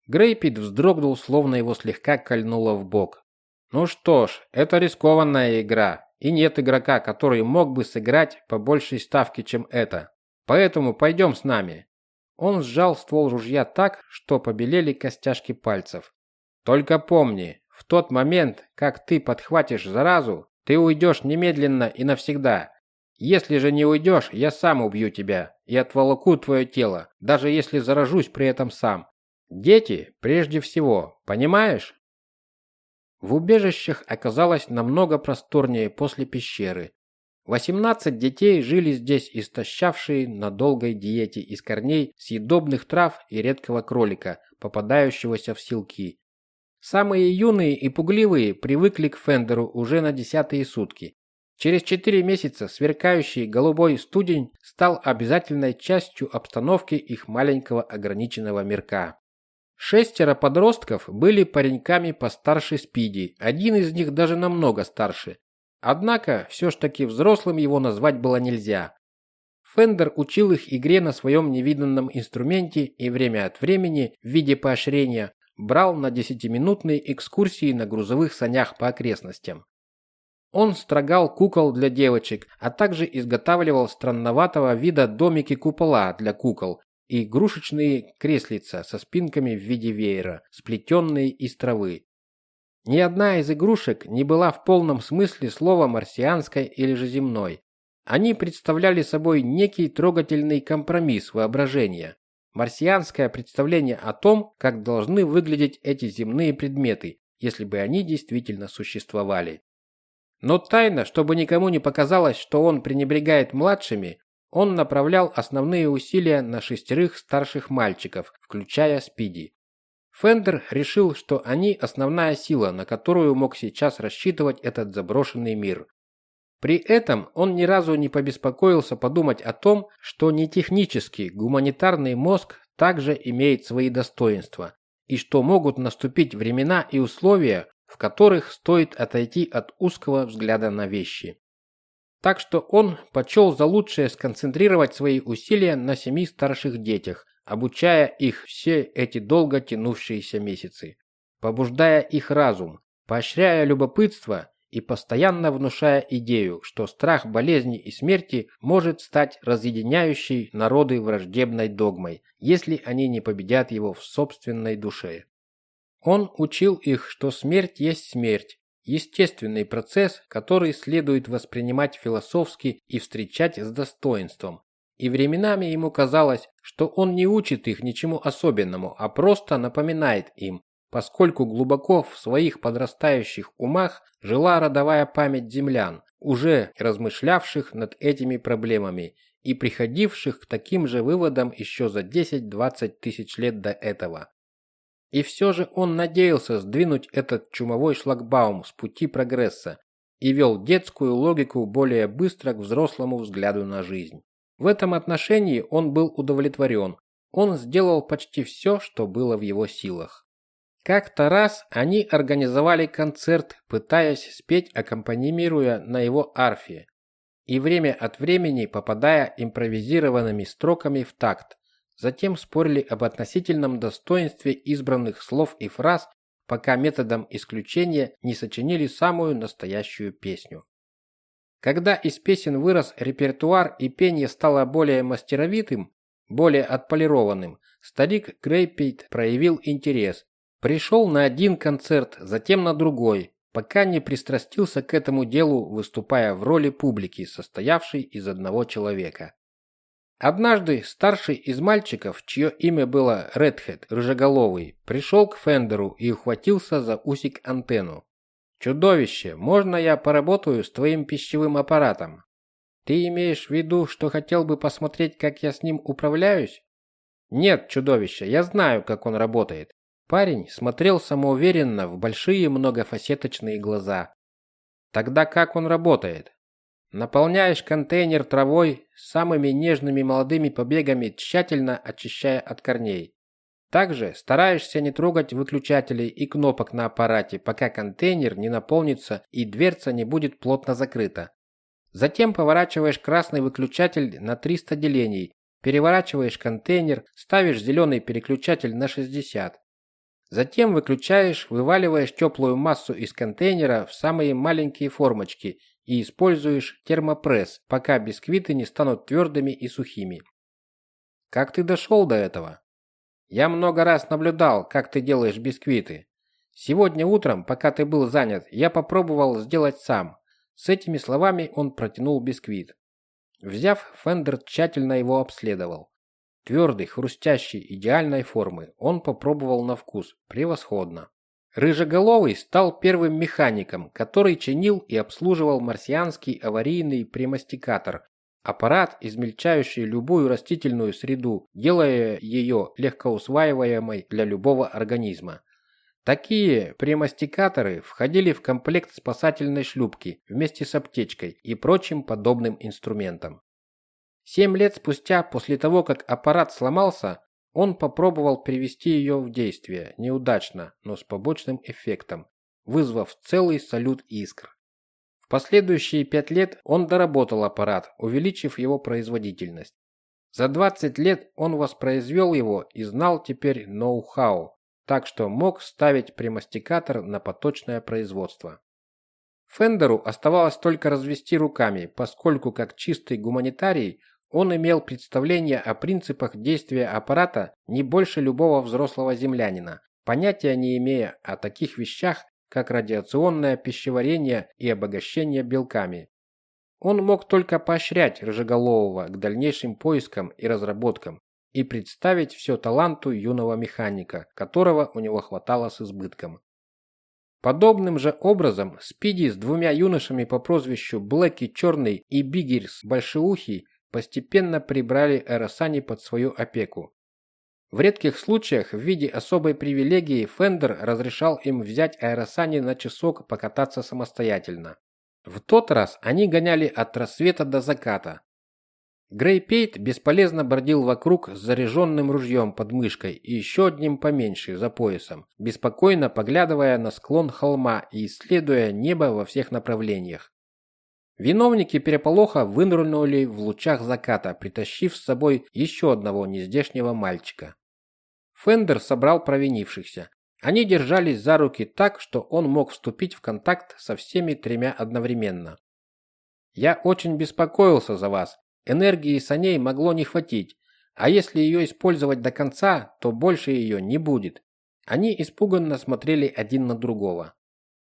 [SPEAKER 1] Грейпит вздрогнул, словно его слегка кольнуло в бок. Ну что ж, это рискованная игра, и нет игрока, который мог бы сыграть по большей ставке, чем это. Поэтому пойдем с нами. Он сжал ствол ружья так, что побелели костяшки пальцев. Только помни, в тот момент, как ты подхватишь заразу, ты уйдешь немедленно и навсегда. Если же не уйдешь, я сам убью тебя и отволоку твое тело, даже если заражусь при этом сам. Дети прежде всего, понимаешь? В убежищах оказалось намного просторнее после пещеры. 18 детей жили здесь, истощавшие на долгой диете из корней съедобных трав и редкого кролика, попадающегося в силки. Самые юные и пугливые привыкли к Фендеру уже на десятые сутки. Через четыре месяца сверкающий голубой студень стал обязательной частью обстановки их маленького ограниченного мирка. Шестеро подростков были пареньками постарше Спиди, один из них даже намного старше. Однако, все ж таки взрослым его назвать было нельзя. Фендер учил их игре на своем невиданном инструменте и время от времени, в виде поощрения, брал на десятиминутные экскурсии на грузовых санях по окрестностям. Он строгал кукол для девочек, а также изготавливал странноватого вида домики-купола для кукол и игрушечные креслица со спинками в виде веера, сплетенные из травы. Ни одна из игрушек не была в полном смысле слова марсианской или же земной. Они представляли собой некий трогательный компромисс воображения. Марсианское представление о том, как должны выглядеть эти земные предметы, если бы они действительно существовали. Но тайно, чтобы никому не показалось, что он пренебрегает младшими, он направлял основные усилия на шестерых старших мальчиков, включая Спиди. Фендер решил, что они основная сила, на которую мог сейчас рассчитывать этот заброшенный мир. При этом он ни разу не побеспокоился подумать о том, что нетехнический гуманитарный мозг также имеет свои достоинства, и что могут наступить времена и условия, в которых стоит отойти от узкого взгляда на вещи. Так что он почел за лучшее сконцентрировать свои усилия на семи старших детях, обучая их все эти долго тянувшиеся месяцы, побуждая их разум, поощряя любопытство и постоянно внушая идею, что страх болезни и смерти может стать разъединяющей народы враждебной догмой, если они не победят его в собственной душе. Он учил их, что смерть есть смерть, естественный процесс, который следует воспринимать философски и встречать с достоинством. И временами ему казалось, что он не учит их ничему особенному, а просто напоминает им, поскольку глубоко в своих подрастающих умах жила родовая память землян, уже размышлявших над этими проблемами и приходивших к таким же выводам еще за 10-20 тысяч лет до этого. И все же он надеялся сдвинуть этот чумовой шлагбаум с пути прогресса и вел детскую логику более быстро к взрослому взгляду на жизнь. В этом отношении он был удовлетворен. Он сделал почти все, что было в его силах. Как-то раз они организовали концерт, пытаясь спеть, аккомпанируя на его арфе, и время от времени попадая импровизированными строками в такт. Затем спорили об относительном достоинстве избранных слов и фраз, пока методом исключения не сочинили самую настоящую песню. Когда из песен вырос репертуар и пение стало более мастеровитым, более отполированным, старик Грейпейт проявил интерес. Пришел на один концерт, затем на другой, пока не пристрастился к этому делу, выступая в роли публики, состоявшей из одного человека. Однажды старший из мальчиков, чье имя было Редхед, рыжеголовый, пришел к Фендеру и ухватился за усик-антенну. «Чудовище, можно я поработаю с твоим пищевым аппаратом? Ты имеешь в виду, что хотел бы посмотреть, как я с ним управляюсь?» «Нет, чудовище, я знаю, как он работает». Парень смотрел самоуверенно в большие многофасеточные глаза. «Тогда как он работает?» Наполняешь контейнер травой самыми нежными молодыми побегами, тщательно очищая от корней. Также стараешься не трогать выключателей и кнопок на аппарате, пока контейнер не наполнится и дверца не будет плотно закрыта. Затем поворачиваешь красный выключатель на 300 делений, переворачиваешь контейнер, ставишь зеленый переключатель на 60. Затем выключаешь, вываливаешь теплую массу из контейнера в самые маленькие формочки и используешь термопресс, пока бисквиты не станут твердыми и сухими. Как ты дошел до этого? Я много раз наблюдал, как ты делаешь бисквиты. Сегодня утром, пока ты был занят, я попробовал сделать сам. С этими словами он протянул бисквит. Взяв, Фендер тщательно его обследовал. Твердый, хрустящий, идеальной формы. Он попробовал на вкус. Превосходно. Рыжеголовый стал первым механиком, который чинил и обслуживал марсианский аварийный премастикатор, Аппарат, измельчающий любую растительную среду, делая ее легкоусваиваемой для любого организма. Такие премастикаторы входили в комплект спасательной шлюпки вместе с аптечкой и прочим подобным инструментом. Семь лет спустя, после того, как аппарат сломался, он попробовал привести ее в действие, неудачно, но с побочным эффектом, вызвав целый салют искр. В последующие пять лет он доработал аппарат, увеличив его производительность. За 20 лет он воспроизвел его и знал теперь ноу-хау, так что мог ставить премастикатор на поточное производство. Фендеру оставалось только развести руками, поскольку как чистый гуманитарий он имел представление о принципах действия аппарата не больше любого взрослого землянина, понятия не имея о таких вещах, как радиационное пищеварение и обогащение белками. Он мог только поощрять Рыжеголового к дальнейшим поискам и разработкам и предоставить все таланту юного механика, которого у него хватало с избытком. Подобным же образом Спиди с двумя юношами по прозвищу Блэки Черный и Биггерс Большеухий постепенно прибрали аэросани под свою опеку. В редких случаях в виде особой привилегии Фендер разрешал им взять аэросани на часок покататься самостоятельно. В тот раз они гоняли от рассвета до заката. Грей Пейт бесполезно бродил вокруг с заряженным ружьем под мышкой и еще одним поменьше за поясом, беспокойно поглядывая на склон холма и исследуя небо во всех направлениях. Виновники переполоха вынырнули в лучах заката, притащив с собой еще одного нездешнего мальчика. Фендер собрал провинившихся. Они держались за руки так, что он мог вступить в контакт со всеми тремя одновременно. «Я очень беспокоился за вас. Энергии саней могло не хватить, а если ее использовать до конца, то больше ее не будет». Они испуганно смотрели один на другого.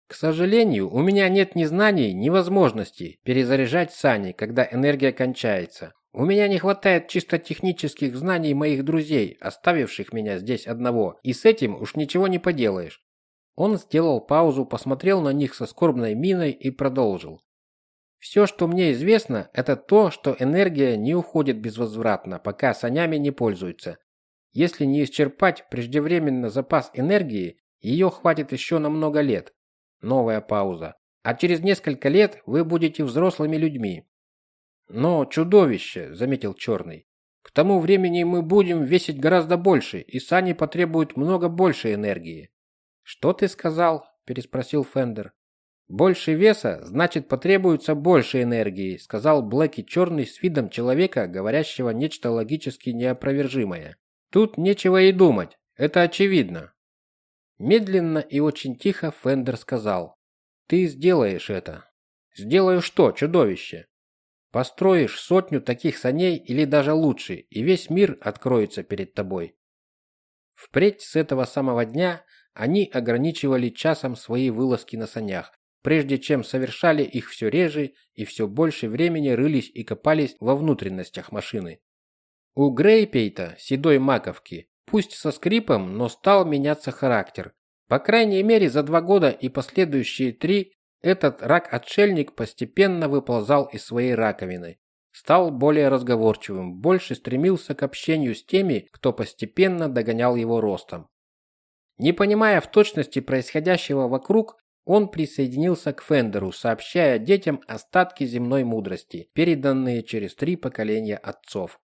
[SPEAKER 1] К сожалению, у меня нет ни знаний, ни возможности перезаряжать сани, когда энергия кончается. У меня не хватает чисто технических знаний моих друзей, оставивших меня здесь одного, и с этим уж ничего не поделаешь. Он сделал паузу, посмотрел на них со скорбной миной и продолжил. Все, что мне известно, это то, что энергия не уходит безвозвратно, пока санями не пользуются. Если не исчерпать преждевременно запас энергии, ее хватит еще на много лет. Новая пауза. А через несколько лет вы будете взрослыми людьми. «Но чудовище», — заметил Черный. «К тому времени мы будем весить гораздо больше, и сани потребуют много больше энергии». «Что ты сказал?» – переспросил Фендер. «Больше веса, значит, потребуется больше энергии», – сказал Блэки Черный с видом человека, говорящего нечто логически неопровержимое. «Тут нечего и думать, это очевидно». Медленно и очень тихо Фендер сказал. «Ты сделаешь это». «Сделаю что, чудовище?» Построишь сотню таких саней или даже лучше, и весь мир откроется перед тобой. Впредь с этого самого дня они ограничивали часом свои вылазки на санях, прежде чем совершали их все реже и все больше времени рылись и копались во внутренностях машины. У Грейпейта, седой маковки, пусть со скрипом, но стал меняться характер. По крайней мере за два года и последующие три этот рак-отшельник постепенно выползал из своей раковины, стал более разговорчивым, больше стремился к общению с теми, кто постепенно догонял его ростом. Не понимая в точности происходящего вокруг, он присоединился к Фендеру, сообщая детям остатки земной мудрости, переданные через три поколения отцов.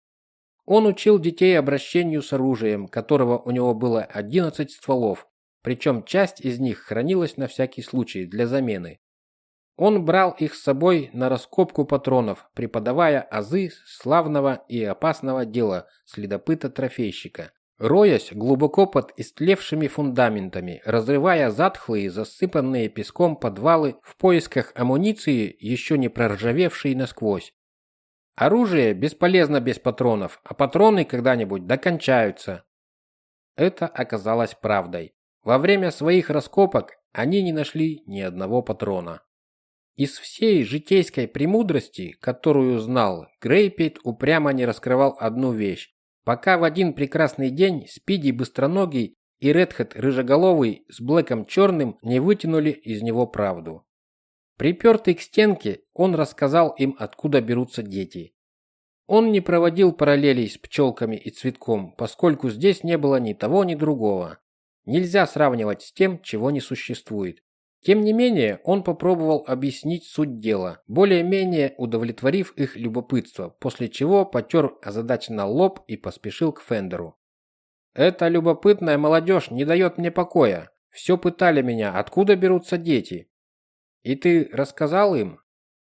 [SPEAKER 1] Он учил детей обращению с оружием, которого у него было 11 стволов, причем часть из них хранилась на всякий случай для замены. Он брал их с собой на раскопку патронов, преподавая азы славного и опасного дела следопыта-трофейщика, роясь глубоко под истлевшими фундаментами, разрывая затхлые, засыпанные песком подвалы в поисках амуниции, еще не проржавевшей насквозь. Оружие бесполезно без патронов, а патроны когда-нибудь докончаются. Это оказалось правдой. Во время своих раскопок они не нашли ни одного патрона. Из всей житейской премудрости, которую знал, Грейпейт упрямо не раскрывал одну вещь. Пока в один прекрасный день Спиди Быстроногий и Редхед Рыжеголовый с Блэком Черным не вытянули из него правду. Припертый к стенке, он рассказал им, откуда берутся дети. Он не проводил параллелей с пчелками и цветком, поскольку здесь не было ни того, ни другого. Нельзя сравнивать с тем, чего не существует. Тем не менее, он попробовал объяснить суть дела, более-менее удовлетворив их любопытство, после чего потер озадаченно лоб и поспешил к Фендеру. «Эта любопытная молодежь не дает мне покоя. Все пытали меня, откуда берутся дети?» «И ты рассказал им?»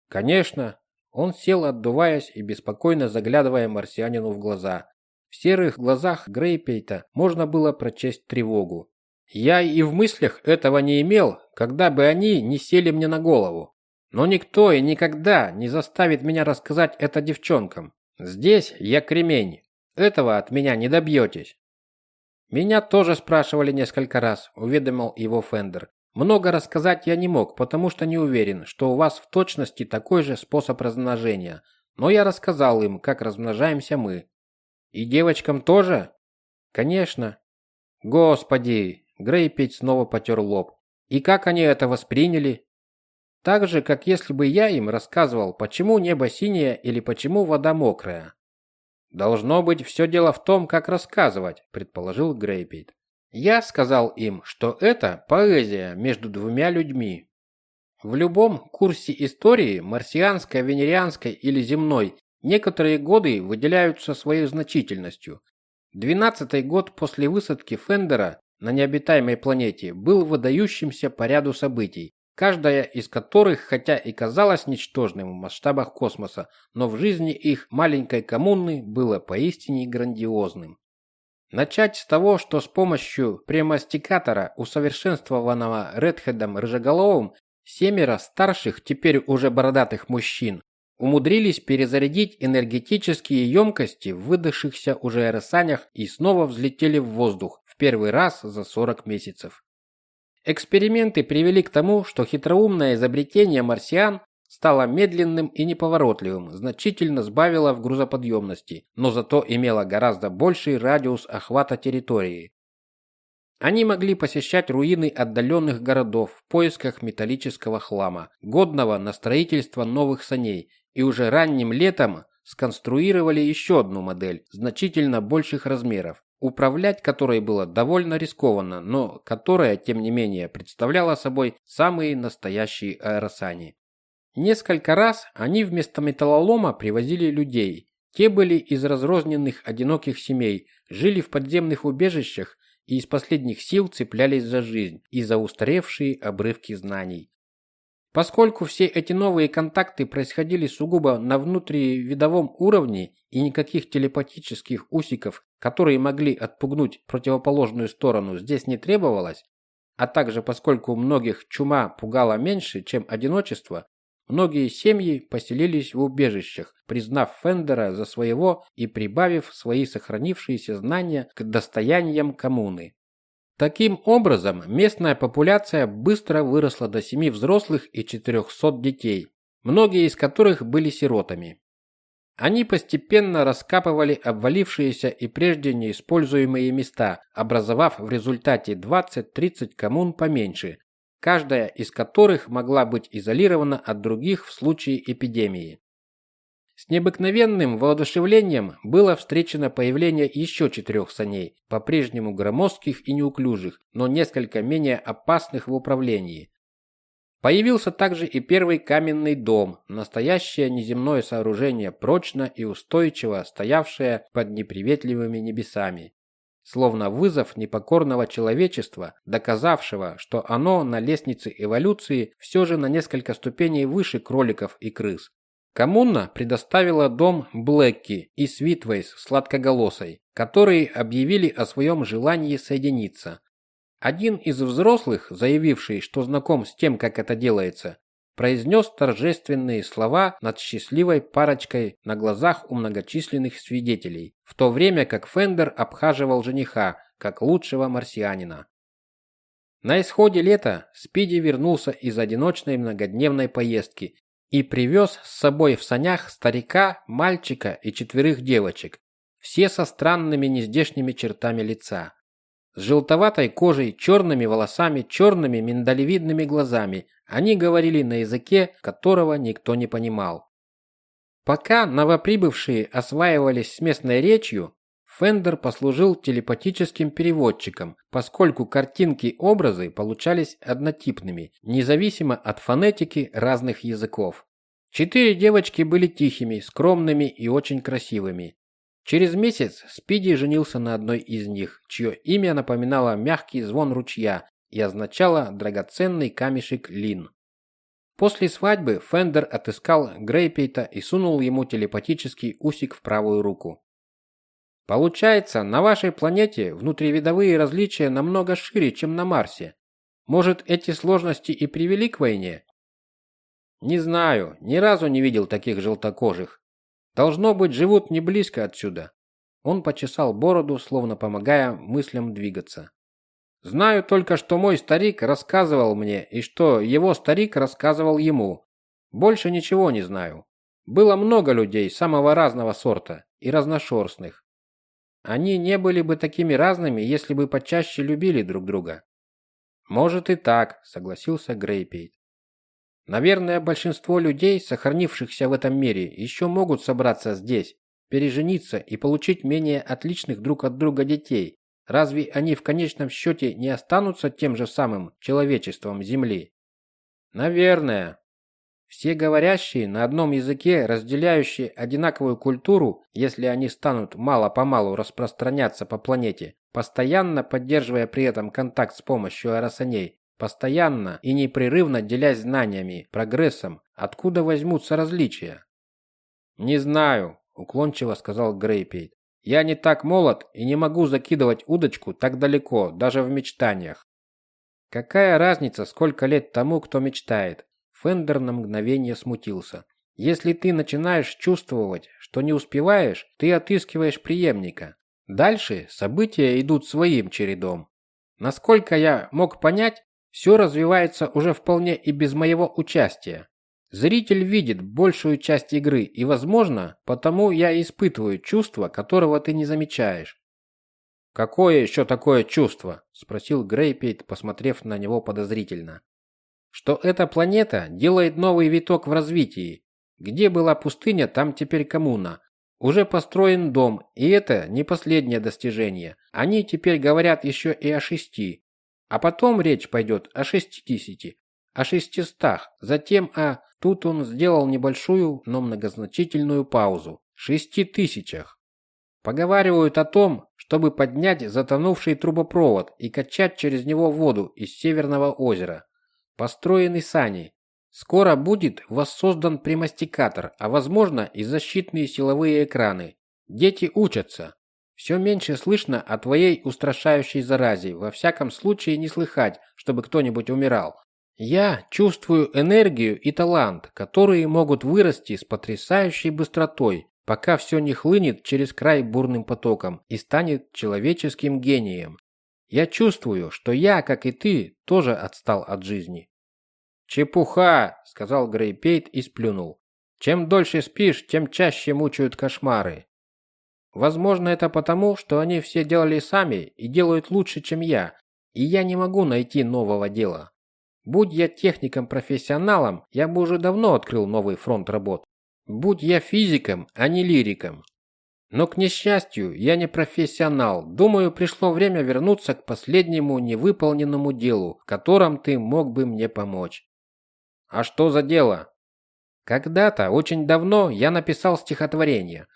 [SPEAKER 1] «Конечно». Он сел, отдуваясь и беспокойно заглядывая марсианину в глаза. В серых глазах Грейпейта можно было прочесть тревогу. Я и в мыслях этого не имел, когда бы они не сели мне на голову. Но никто и никогда не заставит меня рассказать это девчонкам. Здесь я кремень. Этого от меня не добьетесь. Меня тоже спрашивали несколько раз, уведомил его Фендер. Много рассказать я не мог, потому что не уверен, что у вас в точности такой же способ размножения. Но я рассказал им, как размножаемся мы. И девочкам тоже? Конечно. Господи, Грейпеть снова потер лоб. И как они это восприняли? Так же, как если бы я им рассказывал, почему небо синее или почему вода мокрая. Должно быть, все дело в том, как рассказывать, предположил Грейпейт. Я сказал им, что это поэзия между двумя людьми. В любом курсе истории, марсианской, венерианской или земной, некоторые годы выделяются своей значительностью. Двенадцатый год после высадки Фендера на необитаемой планете был выдающимся по ряду событий, каждая из которых, хотя и казалась ничтожным в масштабах космоса, но в жизни их маленькой коммуны было поистине грандиозным. Начать с того, что с помощью премастикатора, усовершенствованного Редхедом Рыжеголовым, семеро старших, теперь уже бородатых мужчин, умудрились перезарядить энергетические емкости в выдохшихся уже аэросанях и снова взлетели в воздух, первый раз за 40 месяцев. Эксперименты привели к тому, что хитроумное изобретение марсиан стало медленным и неповоротливым, значительно сбавило в грузоподъемности, но зато имело гораздо больший радиус охвата территории. Они могли посещать руины отдаленных городов в поисках металлического хлама, годного на строительство новых саней, и уже ранним летом сконструировали еще одну модель значительно больших размеров, управлять которой было довольно рискованно, но которая, тем не менее, представляла собой самые настоящие аэросани. Несколько раз они вместо металлолома привозили людей. Те были из разрозненных одиноких семей, жили в подземных убежищах и из последних сил цеплялись за жизнь и за устаревшие обрывки знаний. Поскольку все эти новые контакты происходили сугубо на внутривидовом уровне и никаких телепатических усиков, которые могли отпугнуть противоположную сторону, здесь не требовалось, а также поскольку многих чума пугала меньше, чем одиночество, многие семьи поселились в убежищах, признав Фендера за своего и прибавив свои сохранившиеся знания к достояниям коммуны. Таким образом, местная популяция быстро выросла до семи взрослых и 400 детей, многие из которых были сиротами. Они постепенно раскапывали обвалившиеся и прежде неиспользуемые места, образовав в результате 20-30 коммун поменьше, каждая из которых могла быть изолирована от других в случае эпидемии. С необыкновенным воодушевлением было встречено появление еще четырех саней, по-прежнему громоздких и неуклюжих, но несколько менее опасных в управлении. Появился также и первый каменный дом, настоящее неземное сооружение, прочно и устойчиво стоявшее под неприветливыми небесами. Словно вызов непокорного человечества, доказавшего, что оно на лестнице эволюции все же на несколько ступеней выше кроликов и крыс. Коммуна предоставила дом Блэкки и Свитвейс сладкоголосой, которые объявили о своем желании соединиться, один из взрослых, заявивший, что знаком с тем, как это делается, произнес торжественные слова над счастливой парочкой на глазах у многочисленных свидетелей, в то время как Фендер обхаживал жениха, как лучшего марсианина. На исходе лета Спиди вернулся из одиночной многодневной поездки и привез с собой в санях старика, мальчика и четверых девочек, все со странными нездешними чертами лица с желтоватой кожей, черными волосами, черными миндалевидными глазами. Они говорили на языке, которого никто не понимал. Пока новоприбывшие осваивались с местной речью, Фендер послужил телепатическим переводчиком, поскольку картинки и образы получались однотипными, независимо от фонетики разных языков. Четыре девочки были тихими, скромными и очень красивыми. Через месяц Спиди женился на одной из них, чье имя напоминало мягкий звон ручья и означало драгоценный камешек Лин. После свадьбы Фендер отыскал Грейпейта и сунул ему телепатический усик в правую руку. Получается, на вашей планете внутривидовые различия намного шире, чем на Марсе. Может, эти сложности и привели к войне? Не знаю, ни разу не видел таких желтокожих. Должно быть, живут не близко отсюда. Он почесал бороду, словно помогая мыслям двигаться. Знаю только, что мой старик рассказывал мне, и что его старик рассказывал ему. Больше ничего не знаю. Было много людей самого разного сорта и разношерстных. Они не были бы такими разными, если бы почаще любили друг друга. Может и так, согласился Грейпейт. Наверное, большинство людей, сохранившихся в этом мире, еще могут собраться здесь, пережениться и получить менее отличных друг от друга детей. Разве они в конечном счете не останутся тем же самым человечеством Земли? Наверное. Все говорящие на одном языке, разделяющие одинаковую культуру, если они станут мало-помалу распространяться по планете, постоянно поддерживая при этом контакт с помощью аэросаней, постоянно и непрерывно делясь знаниями, прогрессом, откуда возьмутся различия? Не знаю, уклончиво сказал Грейпейт. Я не так молод и не могу закидывать удочку так далеко, даже в мечтаниях. Какая разница, сколько лет тому, кто мечтает? Фендер на мгновение смутился. Если ты начинаешь чувствовать, что не успеваешь, ты отыскиваешь преемника. Дальше события идут своим чередом. Насколько я мог понять, все развивается уже вполне и без моего участия. Зритель видит большую часть игры, и, возможно, потому я испытываю чувство, которого ты не замечаешь. «Какое еще такое чувство?» – спросил Грейпейт, посмотрев на него подозрительно. «Что эта планета делает новый виток в развитии. Где была пустыня, там теперь коммуна. Уже построен дом, и это не последнее достижение. Они теперь говорят еще и о шести. А потом речь пойдет о 60, о 600, затем о... Тут он сделал небольшую, но многозначительную паузу. Шести тысячах. Поговаривают о том, чтобы поднять затонувший трубопровод и качать через него воду из Северного озера. Построены сани. Скоро будет воссоздан примастикатор, а возможно и защитные силовые экраны. Дети учатся. Все меньше слышно о твоей устрашающей заразе, во всяком случае не слыхать, чтобы кто-нибудь умирал. Я чувствую энергию и талант, которые могут вырасти с потрясающей быстротой, пока все не хлынет через край бурным потоком и станет человеческим гением. Я чувствую, что я, как и ты, тоже отстал от жизни. «Чепуха!» – сказал Грейпейт и сплюнул. «Чем дольше спишь, тем чаще мучают кошмары. Возможно, это потому, что они все делали сами и делают лучше, чем я, и я не могу найти нового дела. Будь я техником-профессионалом, я бы уже давно открыл новый фронт работ. Будь я физиком, а не лириком. Но, к несчастью, я не профессионал. Думаю, пришло время вернуться к последнему невыполненному делу, в котором ты мог бы мне помочь. А что за дело? Когда-то, очень давно, я написал стихотворение.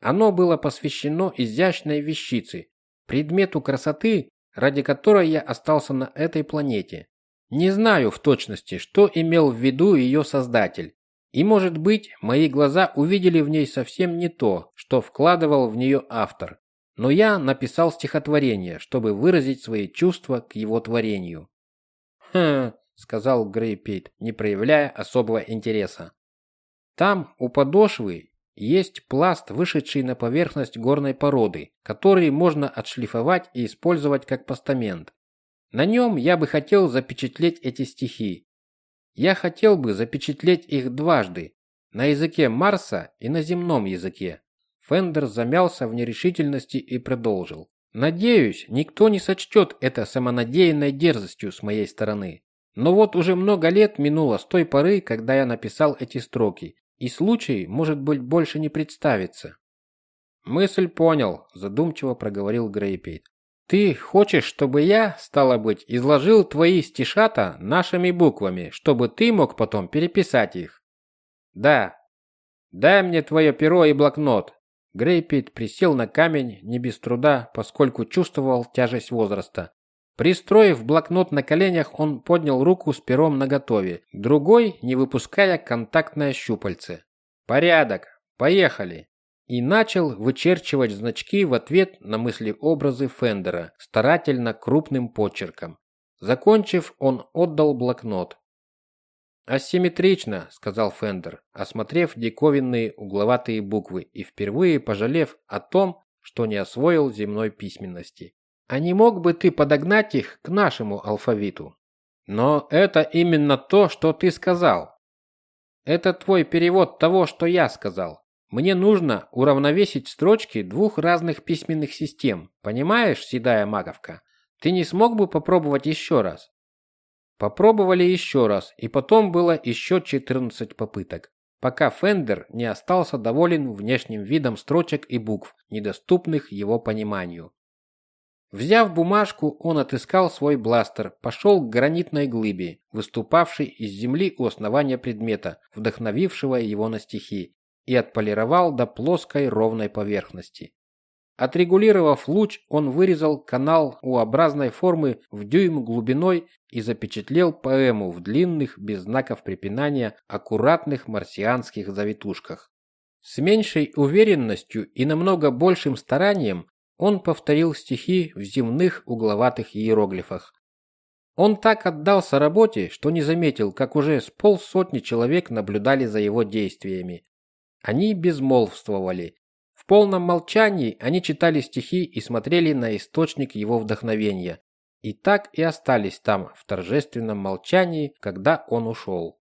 [SPEAKER 1] Оно было посвящено изящной вещице, предмету красоты, ради которой я остался на этой планете. Не знаю в точности, что имел в виду ее создатель. И, может быть, мои глаза увидели в ней совсем не то, что вкладывал в нее автор. Но я написал стихотворение, чтобы выразить свои чувства к его творению. «Хм», — сказал Грейпейт, не проявляя особого интереса. «Там, у подошвы, есть пласт, вышедший на поверхность горной породы, который можно отшлифовать и использовать как постамент. На нем я бы хотел запечатлеть эти стихи. Я хотел бы запечатлеть их дважды, на языке Марса и на земном языке. Фендер замялся в нерешительности и продолжил. Надеюсь, никто не сочтет это самонадеянной дерзостью с моей стороны. Но вот уже много лет минуло с той поры, когда я написал эти строки, и случай, может быть, больше не представится. Мысль понял, задумчиво проговорил Грейпейт. Ты хочешь, чтобы я, стало быть, изложил твои стишата нашими буквами, чтобы ты мог потом переписать их? Да. Дай мне твое перо и блокнот. Грейпейт присел на камень не без труда, поскольку чувствовал тяжесть возраста. Пристроив блокнот на коленях, он поднял руку с пером наготове, другой, не выпуская контактное щупальце. «Порядок! Поехали!» И начал вычерчивать значки в ответ на мысли-образы Фендера, старательно крупным почерком. Закончив, он отдал блокнот. «Асимметрично», — сказал Фендер, осмотрев диковинные угловатые буквы и впервые пожалев о том, что не освоил земной письменности. А не мог бы ты подогнать их к нашему алфавиту? Но это именно то, что ты сказал. Это твой перевод того, что я сказал. Мне нужно уравновесить строчки двух разных письменных систем. Понимаешь, седая маговка? Ты не смог бы попробовать еще раз? Попробовали еще раз, и потом было еще 14 попыток, пока Фендер не остался доволен внешним видом строчек и букв, недоступных его пониманию. Взяв бумажку, он отыскал свой бластер, пошел к гранитной глыбе, выступавшей из земли у основания предмета, вдохновившего его на стихи, и отполировал до плоской ровной поверхности. Отрегулировав луч, он вырезал канал U-образной формы в дюйм глубиной и запечатлел поэму в длинных, без знаков препинания, аккуратных марсианских завитушках. С меньшей уверенностью и намного большим старанием он повторил стихи в земных угловатых иероглифах. Он так отдался работе, что не заметил, как уже с полсотни человек наблюдали за его действиями. Они безмолвствовали. В полном молчании они читали стихи и смотрели на источник его вдохновения. И так и остались там, в торжественном молчании, когда он ушел.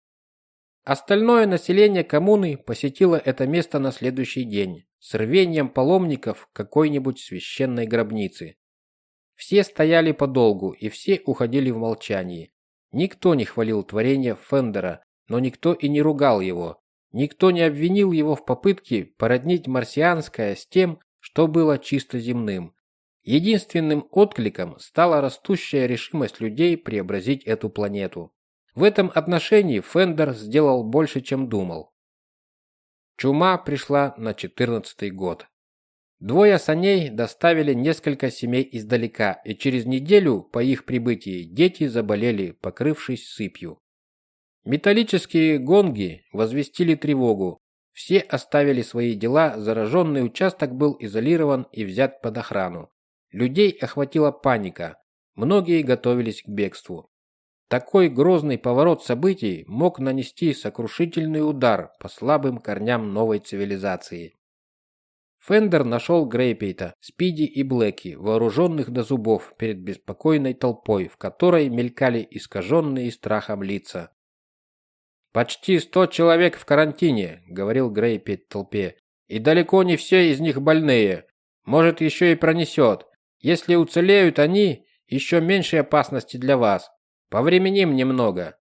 [SPEAKER 1] Остальное население коммуны посетило это место на следующий день с рвением паломников какой-нибудь священной гробницы. Все стояли подолгу, и все уходили в молчании. Никто не хвалил творение Фендера, но никто и не ругал его. Никто не обвинил его в попытке породнить марсианское с тем, что было чисто земным. Единственным откликом стала растущая решимость людей преобразить эту планету. В этом отношении Фендер сделал больше, чем думал. Чума пришла на четырнадцатый год. Двое саней доставили несколько семей издалека, и через неделю по их прибытии дети заболели, покрывшись сыпью. Металлические гонги возвестили тревогу. Все оставили свои дела, зараженный участок был изолирован и взят под охрану. Людей охватила паника. Многие готовились к бегству. Такой грозный поворот событий мог нанести сокрушительный удар по слабым корням новой цивилизации. Фендер нашел Грейпейта, Спиди и Блэки, вооруженных до зубов перед беспокойной толпой, в которой мелькали искаженные страхом лица. «Почти сто человек в карантине», — говорил Грейпейт толпе, — «и далеко не все из них больные. Может, еще и пронесет. Если уцелеют они, еще меньше опасности для вас. Повременим немного.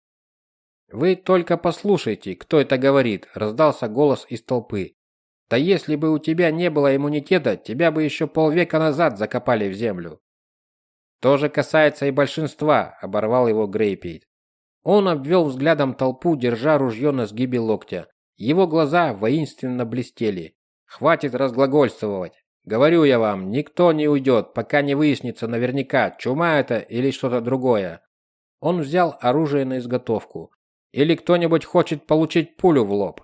[SPEAKER 1] Вы только послушайте, кто это говорит, раздался голос из толпы. Да если бы у тебя не было иммунитета, тебя бы еще полвека назад закопали в землю. То же касается и большинства, оборвал его Грейпейт. Он обвел взглядом толпу, держа ружье на сгибе локтя. Его глаза воинственно блестели. «Хватит разглагольствовать. Говорю я вам, никто не уйдет, пока не выяснится наверняка, чума это или что-то другое». Он взял оружие на изготовку. «Или кто-нибудь хочет получить пулю в лоб?»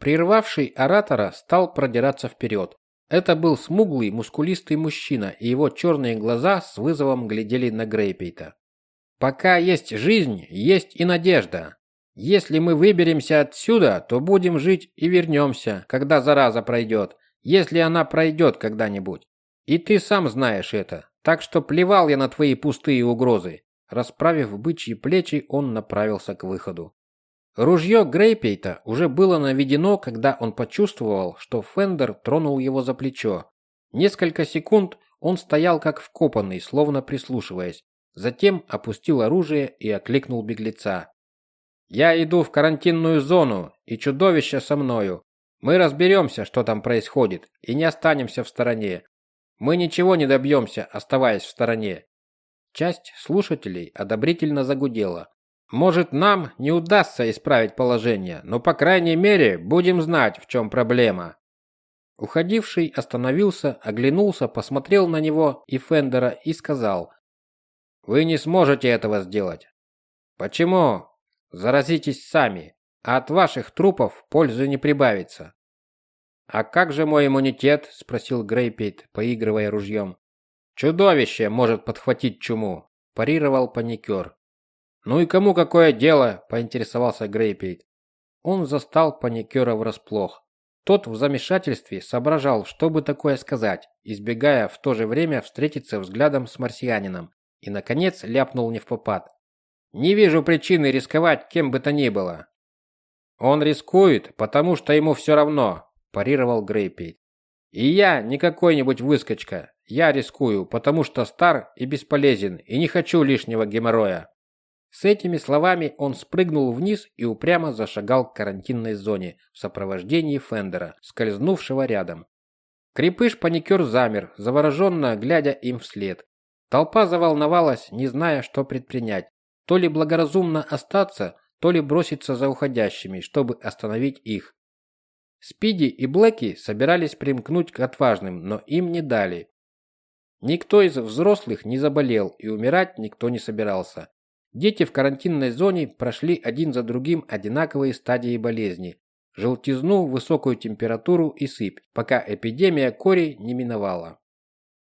[SPEAKER 1] Прервавший оратора стал продираться вперед. Это был смуглый, мускулистый мужчина, и его черные глаза с вызовом глядели на Грейпейта. Пока есть жизнь, есть и надежда. Если мы выберемся отсюда, то будем жить и вернемся, когда зараза пройдет, если она пройдет когда-нибудь. И ты сам знаешь это, так что плевал я на твои пустые угрозы. Расправив бычьи плечи, он направился к выходу. Ружье Грейпейта уже было наведено, когда он почувствовал, что Фендер тронул его за плечо. Несколько секунд он стоял как вкопанный, словно прислушиваясь, Затем опустил оружие и окликнул беглеца. «Я иду в карантинную зону, и чудовище со мною. Мы разберемся, что там происходит, и не останемся в стороне. Мы ничего не добьемся, оставаясь в стороне». Часть слушателей одобрительно загудела. «Может, нам не удастся исправить положение, но, по крайней мере, будем знать, в чем проблема». Уходивший остановился, оглянулся, посмотрел на него и Фендера и сказал – вы не сможете этого сделать. Почему? Заразитесь сами, а от ваших трупов пользы не прибавится. А как же мой иммунитет? спросил Грейпейт, поигрывая ружьем. Чудовище может подхватить чуму, парировал паникер. Ну и кому какое дело? поинтересовался Грейпейт. Он застал паникера врасплох. Тот в замешательстве соображал, что бы такое сказать, избегая в то же время встретиться взглядом с марсианином, и, наконец, ляпнул не в попад. «Не вижу причины рисковать кем бы то ни было». «Он рискует, потому что ему все равно», – парировал Грейпейт. «И я не какой-нибудь выскочка. Я рискую, потому что стар и бесполезен, и не хочу лишнего геморроя». С этими словами он спрыгнул вниз и упрямо зашагал к карантинной зоне в сопровождении Фендера, скользнувшего рядом. Крепыш-паникер замер, завороженно глядя им вслед. Толпа заволновалась, не зная, что предпринять. То ли благоразумно остаться, то ли броситься за уходящими, чтобы остановить их. Спиди и Блэки собирались примкнуть к отважным, но им не дали. Никто из взрослых не заболел, и умирать никто не собирался. Дети в карантинной зоне прошли один за другим одинаковые стадии болезни. Желтизну, высокую температуру и сыпь, пока эпидемия кори не миновала.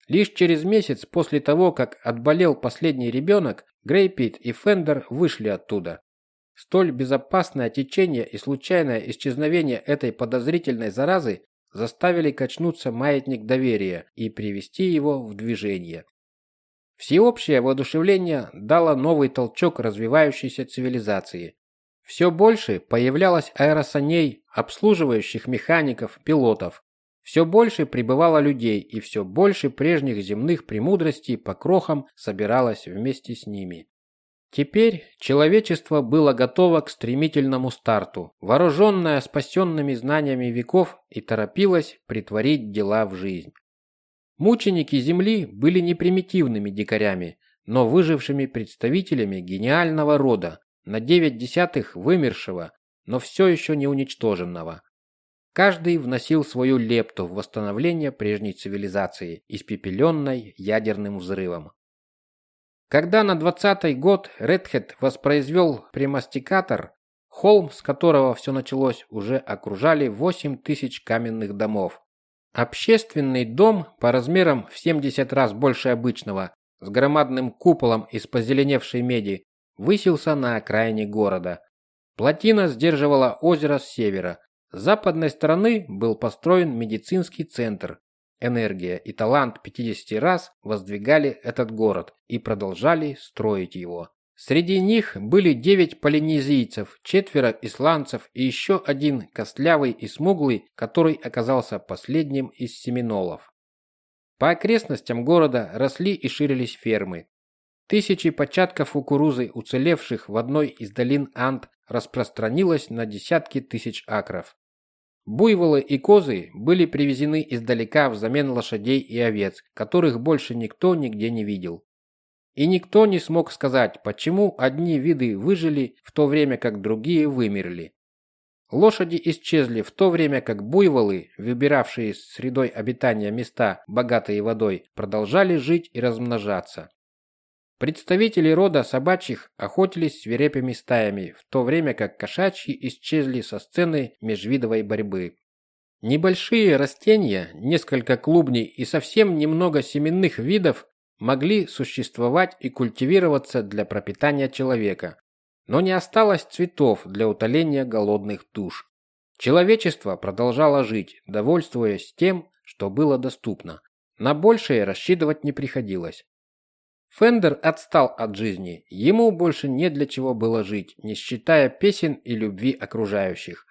[SPEAKER 1] Лишь через месяц после того, как отболел последний ребенок, Грейпит и Фендер вышли оттуда. Столь безопасное течение и случайное исчезновение этой подозрительной заразы заставили качнуться маятник доверия и привести его в движение. Всеобщее воодушевление дало новый толчок развивающейся цивилизации. Все больше появлялось аэросаней, обслуживающих механиков, пилотов, все больше прибывало людей, и все больше прежних земных премудростей по крохам собиралось вместе с ними. Теперь человечество было готово к стремительному старту, вооруженное спасенными знаниями веков и торопилось притворить дела в жизнь. Мученики Земли были не примитивными дикарями, но выжившими представителями гениального рода, на девять десятых вымершего, но все еще не уничтоженного. Каждый вносил свою лепту в восстановление прежней цивилизации, испепеленной ядерным взрывом. Когда на двадцатый год Редхед воспроизвел премастикатор, холм, с которого все началось, уже окружали 8 тысяч каменных домов. Общественный дом по размерам в 70 раз больше обычного, с громадным куполом из позеленевшей меди, высился на окраине города. Плотина сдерживала озеро с севера, с западной стороны был построен медицинский центр. Энергия и талант 50 раз воздвигали этот город и продолжали строить его. Среди них были девять полинезийцев, четверо исландцев и еще один костлявый и смуглый, который оказался последним из семинолов. По окрестностям города росли и ширились фермы. Тысячи початков кукурузы, уцелевших в одной из долин Анд, распространилось на десятки тысяч акров. Буйволы и козы были привезены издалека взамен лошадей и овец, которых больше никто нигде не видел. И никто не смог сказать, почему одни виды выжили, в то время как другие вымерли. Лошади исчезли в то время как буйволы, выбиравшие средой обитания места, богатые водой, продолжали жить и размножаться. Представители рода собачьих охотились свирепыми стаями, в то время как кошачьи исчезли со сцены межвидовой борьбы. Небольшие растения, несколько клубней и совсем немного семенных видов могли существовать и культивироваться для пропитания человека, но не осталось цветов для утоления голодных душ. Человечество продолжало жить, довольствуясь тем, что было доступно. На большее рассчитывать не приходилось. Фендер отстал от жизни, ему больше не для чего было жить, не считая песен и любви окружающих.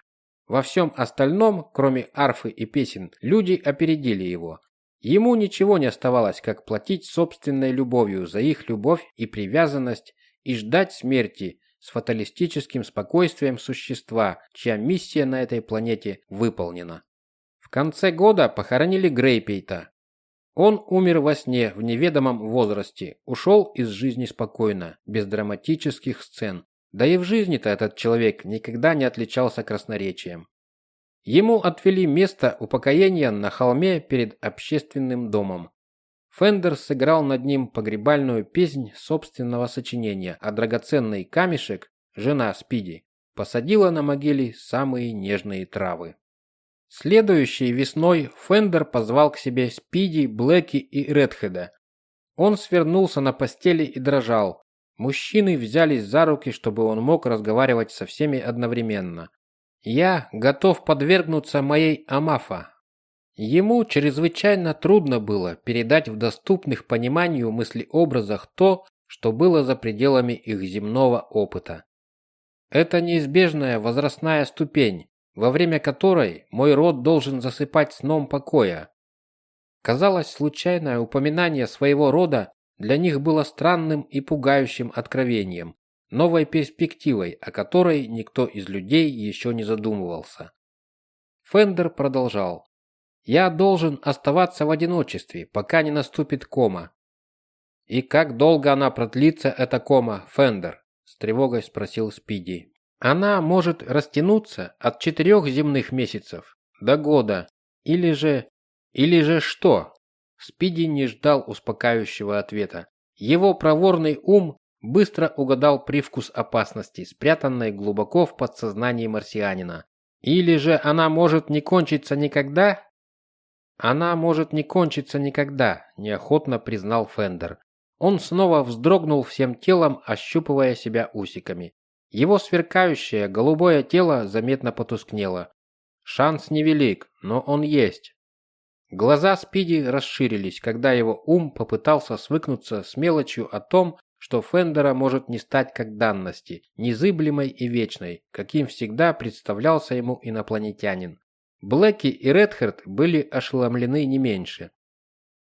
[SPEAKER 1] Во всем остальном, кроме арфы и песен, люди опередили его. Ему ничего не оставалось, как платить собственной любовью за их любовь и привязанность и ждать смерти, с фаталистическим спокойствием существа, чья миссия на этой планете выполнена. В конце года похоронили Грейпейта. Он умер во сне в неведомом возрасте, ушел из жизни спокойно, без драматических сцен. Да и в жизни-то этот человек никогда не отличался красноречием. Ему отвели место упокоения на холме перед общественным домом. Фендер сыграл над ним погребальную песнь собственного сочинения, а драгоценный камешек, жена Спиди, посадила на могиле самые нежные травы. Следующей весной Фендер позвал к себе Спиди, Блэки и Редхеда. Он свернулся на постели и дрожал. Мужчины взялись за руки, чтобы он мог разговаривать со всеми одновременно. «Я готов подвергнуться моей Амафа», Ему чрезвычайно трудно было передать в доступных пониманию мыслеобразах то, что было за пределами их земного опыта. Это неизбежная возрастная ступень, во время которой мой род должен засыпать сном покоя. Казалось, случайное упоминание своего рода для них было странным и пугающим откровением, новой перспективой, о которой никто из людей еще не задумывался. Фендер продолжал. Я должен оставаться в одиночестве, пока не наступит кома. И как долго она продлится, эта кома, Фендер? С тревогой спросил Спиди. Она может растянуться от четырех земных месяцев до года. Или же... Или же что? Спиди не ждал успокаивающего ответа. Его проворный ум быстро угадал привкус опасности, спрятанной глубоко в подсознании марсианина. Или же она может не кончиться никогда? Она может не кончиться никогда, неохотно признал Фендер. Он снова вздрогнул всем телом, ощупывая себя усиками. Его сверкающее голубое тело заметно потускнело. Шанс невелик, но он есть. Глаза Спиди расширились, когда его ум попытался свыкнуться с мелочью о том, что Фендера может не стать как данности, незыблемой и вечной, каким всегда представлялся ему инопланетянин. Блэки и Редхард были ошеломлены не меньше.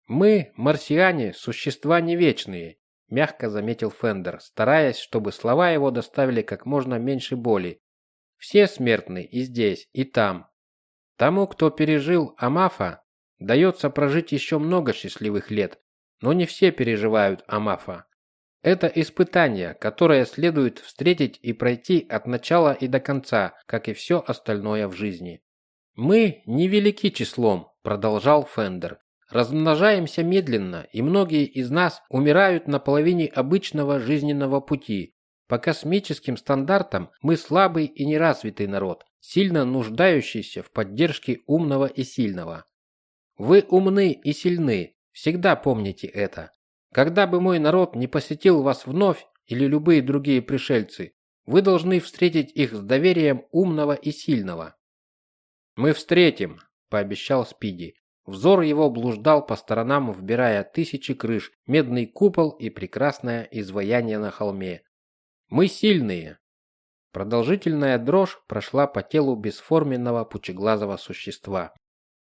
[SPEAKER 1] «Мы, марсиане, существа не вечные», – мягко заметил Фендер, стараясь, чтобы слова его доставили как можно меньше боли. «Все смертны и здесь, и там. Тому, кто пережил Амафа, дается прожить еще много счастливых лет, но не все переживают Амафа. Это испытание, которое следует встретить и пройти от начала и до конца, как и все остальное в жизни. «Мы невелики числом», – продолжал Фендер. «Размножаемся медленно, и многие из нас умирают на половине обычного жизненного пути. По космическим стандартам мы слабый и неразвитый народ, сильно нуждающийся в поддержке умного и сильного. Вы умны и сильны, всегда помните это. Когда бы мой народ не посетил вас вновь или любые другие пришельцы, вы должны встретить их с доверием умного и сильного. «Мы встретим», – пообещал Спиди. Взор его блуждал по сторонам, вбирая тысячи крыш, медный купол и прекрасное изваяние на холме. «Мы сильные». Продолжительная дрожь прошла по телу бесформенного пучеглазого существа.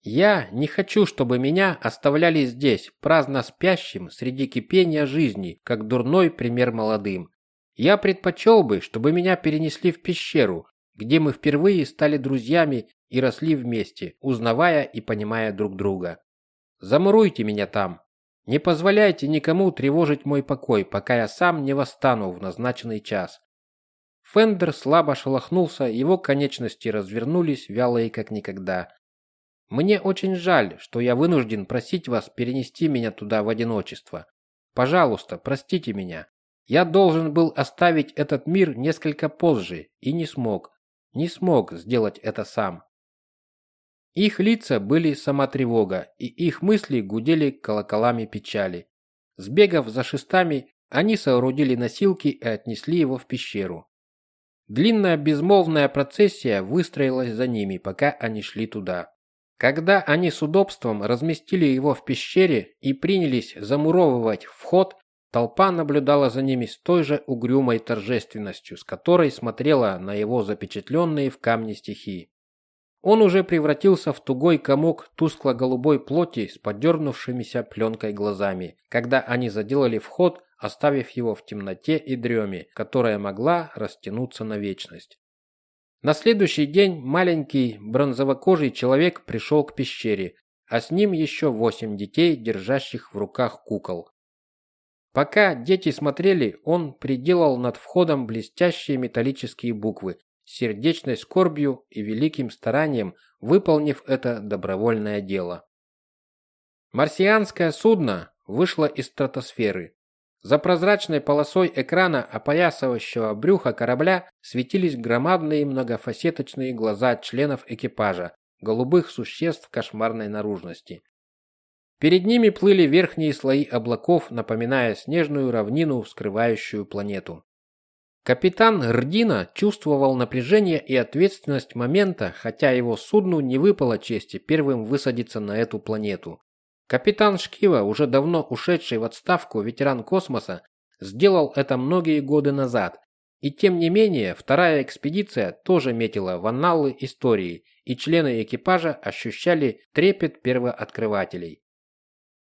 [SPEAKER 1] «Я не хочу, чтобы меня оставляли здесь, праздно спящим среди кипения жизни, как дурной пример молодым. Я предпочел бы, чтобы меня перенесли в пещеру, где мы впервые стали друзьями и росли вместе, узнавая и понимая друг друга. Замуруйте меня там. Не позволяйте никому тревожить мой покой, пока я сам не восстану в назначенный час. Фендер слабо шелохнулся, его конечности развернулись, вялые как никогда. Мне очень жаль, что я вынужден просить вас перенести меня туда в одиночество. Пожалуйста, простите меня. Я должен был оставить этот мир несколько позже и не смог. Не смог сделать это сам. Их лица были сама тревога, и их мысли гудели колоколами печали. Сбегав за шестами, они соорудили носилки и отнесли его в пещеру. Длинная безмолвная процессия выстроилась за ними, пока они шли туда. Когда они с удобством разместили его в пещере и принялись замуровывать вход, толпа наблюдала за ними с той же угрюмой торжественностью, с которой смотрела на его запечатленные в камне стихи. Он уже превратился в тугой комок тускло-голубой плоти с подернувшимися пленкой глазами, когда они заделали вход, оставив его в темноте и дреме, которая могла растянуться на вечность. На следующий день маленький бронзовокожий человек пришел к пещере, а с ним еще восемь детей, держащих в руках кукол. Пока дети смотрели, он приделал над входом блестящие металлические буквы, сердечной скорбью и великим старанием выполнив это добровольное дело. Марсианское судно вышло из стратосферы. За прозрачной полосой экрана, опоясывающего брюха корабля, светились громадные многофасеточные глаза членов экипажа, голубых существ кошмарной наружности. Перед ними плыли верхние слои облаков, напоминая снежную равнину, скрывающую планету. Капитан Рдина чувствовал напряжение и ответственность момента, хотя его судну не выпало чести первым высадиться на эту планету. Капитан Шкива, уже давно ушедший в отставку ветеран космоса, сделал это многие годы назад. И тем не менее, вторая экспедиция тоже метила в анналы истории, и члены экипажа ощущали трепет первооткрывателей.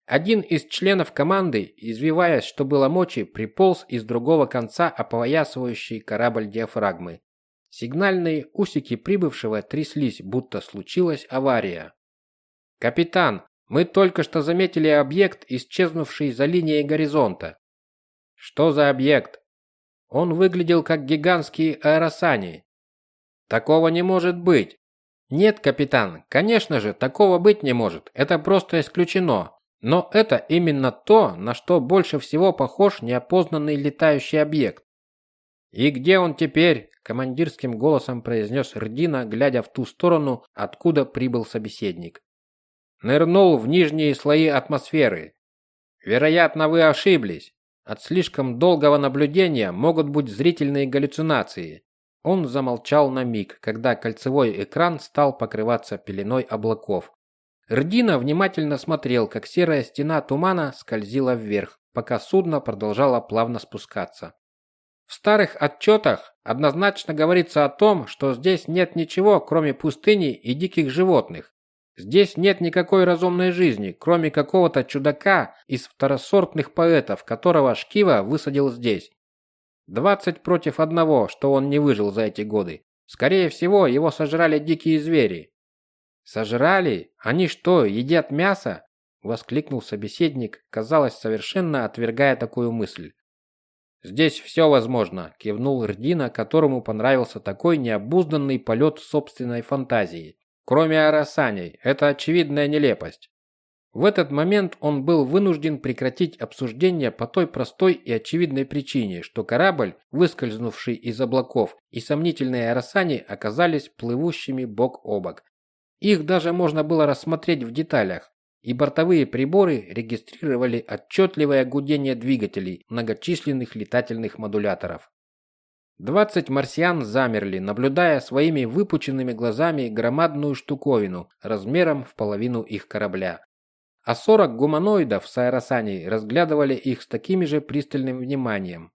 [SPEAKER 1] Один из членов команды, извиваясь, что было мочи, приполз из другого конца опоясывающий корабль диафрагмы. Сигнальные усики прибывшего тряслись, будто случилась авария. «Капитан, мы только что заметили объект, исчезнувший за линией горизонта». «Что за объект?» Он выглядел как гигантские аэросани. «Такого не может быть». «Нет, капитан, конечно же, такого быть не может. Это просто исключено. Но это именно то, на что больше всего похож неопознанный летающий объект. «И где он теперь?» – командирским голосом произнес Рдина, глядя в ту сторону, откуда прибыл собеседник. «Нырнул в нижние слои атмосферы. Вероятно, вы ошиблись. От слишком долгого наблюдения могут быть зрительные галлюцинации». Он замолчал на миг, когда кольцевой экран стал покрываться пеленой облаков, Рдина внимательно смотрел, как серая стена тумана скользила вверх, пока судно продолжало плавно спускаться. В старых отчетах однозначно говорится о том, что здесь нет ничего, кроме пустыни и диких животных. Здесь нет никакой разумной жизни, кроме какого-то чудака из второсортных поэтов, которого Шкива высадил здесь. Двадцать против одного, что он не выжил за эти годы. Скорее всего, его сожрали дикие звери. «Сожрали? Они что, едят мясо?» – воскликнул собеседник, казалось, совершенно отвергая такую мысль. «Здесь все возможно», – кивнул Рдина, которому понравился такой необузданный полет собственной фантазии. «Кроме Арасаней, это очевидная нелепость». В этот момент он был вынужден прекратить обсуждение по той простой и очевидной причине, что корабль, выскользнувший из облаков, и сомнительные Арасани оказались плывущими бок о бок, их даже можно было рассмотреть в деталях, и бортовые приборы регистрировали отчетливое гудение двигателей многочисленных летательных модуляторов. 20 марсиан замерли, наблюдая своими выпученными глазами громадную штуковину размером в половину их корабля. А 40 гуманоидов с аэросаней разглядывали их с таким же пристальным вниманием.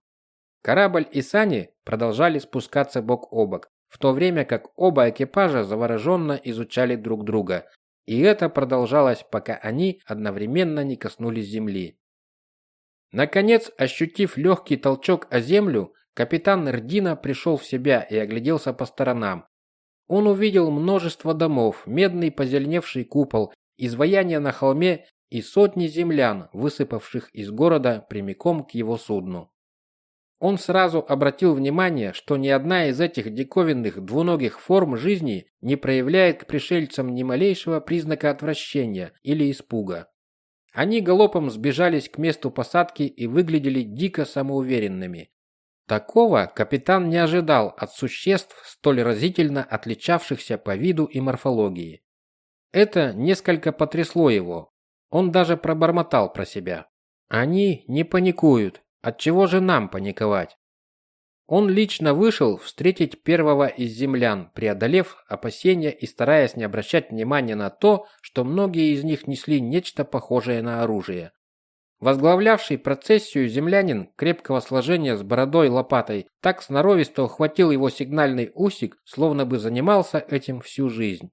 [SPEAKER 1] Корабль и сани продолжали спускаться бок о бок, в то время как оба экипажа завороженно изучали друг друга, и это продолжалось, пока они одновременно не коснулись земли. Наконец, ощутив легкий толчок о землю, капитан Рдина пришел в себя и огляделся по сторонам. Он увидел множество домов, медный позеленевший купол, изваяние на холме и сотни землян, высыпавших из города прямиком к его судну. Он сразу обратил внимание, что ни одна из этих диковинных двуногих форм жизни не проявляет к пришельцам ни малейшего признака отвращения или испуга. Они галопом сбежались к месту посадки и выглядели дико самоуверенными. Такого капитан не ожидал от существ, столь разительно отличавшихся по виду и морфологии. Это несколько потрясло его. Он даже пробормотал про себя. Они не паникуют, от чего же нам паниковать? Он лично вышел встретить первого из землян, преодолев опасения и стараясь не обращать внимания на то, что многие из них несли нечто похожее на оружие. Возглавлявший процессию землянин крепкого сложения с бородой лопатой так сноровисто ухватил его сигнальный усик, словно бы занимался этим всю жизнь.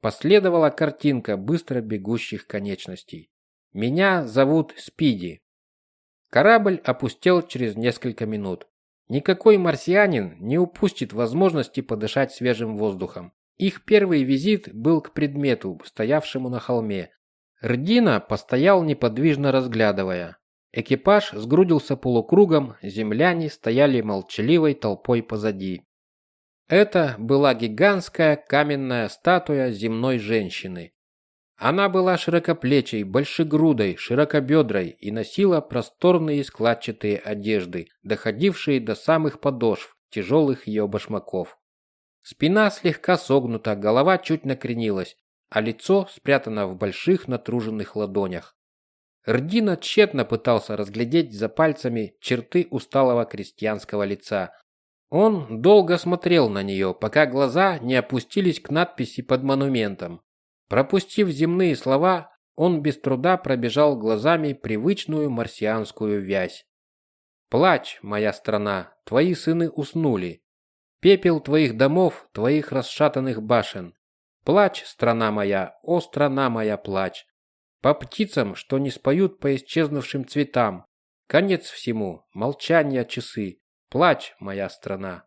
[SPEAKER 1] Последовала картинка быстро бегущих конечностей. «Меня зовут Спиди», Корабль опустел через несколько минут. Никакой марсианин не упустит возможности подышать свежим воздухом. Их первый визит был к предмету, стоявшему на холме. Рдина постоял неподвижно разглядывая. Экипаж сгрудился полукругом, земляне стояли молчаливой толпой позади. Это была гигантская каменная статуя земной женщины. Она была широкоплечей, большегрудой, широкобедрой и носила просторные складчатые одежды, доходившие до самых подошв тяжелых ее башмаков. Спина слегка согнута, голова чуть накренилась, а лицо спрятано в больших натруженных ладонях. Рдина тщетно пытался разглядеть за пальцами черты усталого крестьянского лица. Он долго смотрел на нее, пока глаза не опустились к надписи под монументом. Пропустив земные слова, он без труда пробежал глазами привычную марсианскую вязь. Плачь, моя страна, твои сыны уснули. Пепел твоих домов, твоих расшатанных башен. Плачь, страна моя, о страна моя, плачь. По птицам, что не споют по исчезнувшим цветам. Конец всему, молчание часы. Плачь, моя страна.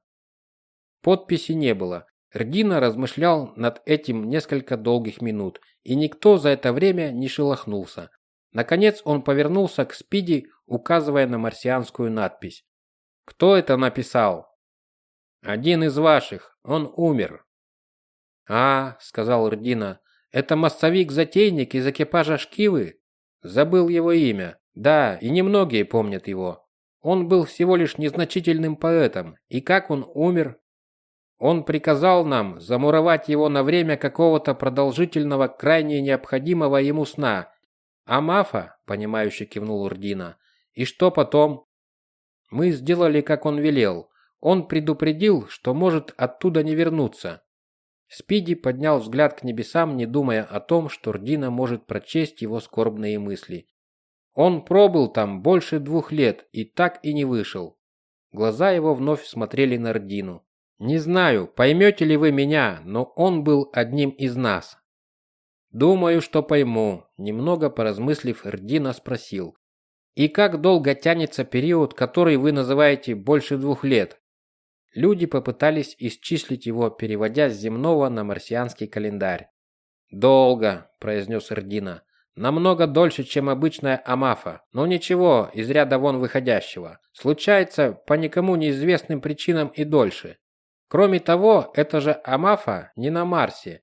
[SPEAKER 1] Подписи не было, Рдина размышлял над этим несколько долгих минут, и никто за это время не шелохнулся. Наконец он повернулся к Спиди, указывая на марсианскую надпись. «Кто это написал?» «Один из ваших. Он умер». «А, — сказал Рдина, — это массовик-затейник из экипажа Шкивы? Забыл его имя. Да, и немногие помнят его. Он был всего лишь незначительным поэтом, и как он умер, он приказал нам замуровать его на время какого-то продолжительного, крайне необходимого ему сна. А Мафа, понимающе кивнул Урдина. И что потом? Мы сделали, как он велел. Он предупредил, что может оттуда не вернуться. Спиди поднял взгляд к небесам, не думая о том, что Рдина может прочесть его скорбные мысли. Он пробыл там больше двух лет и так и не вышел. Глаза его вновь смотрели на Рдину. Не знаю, поймете ли вы меня, но он был одним из нас. Думаю, что пойму, немного поразмыслив, Рдина спросил. И как долго тянется период, который вы называете больше двух лет? Люди попытались исчислить его, переводя с земного на марсианский календарь. «Долго», – произнес Рдина. «Намного дольше, чем обычная Амафа. Но ничего, из ряда вон выходящего. Случается по никому неизвестным причинам и дольше. Кроме того, это же Амафа не на Марсе.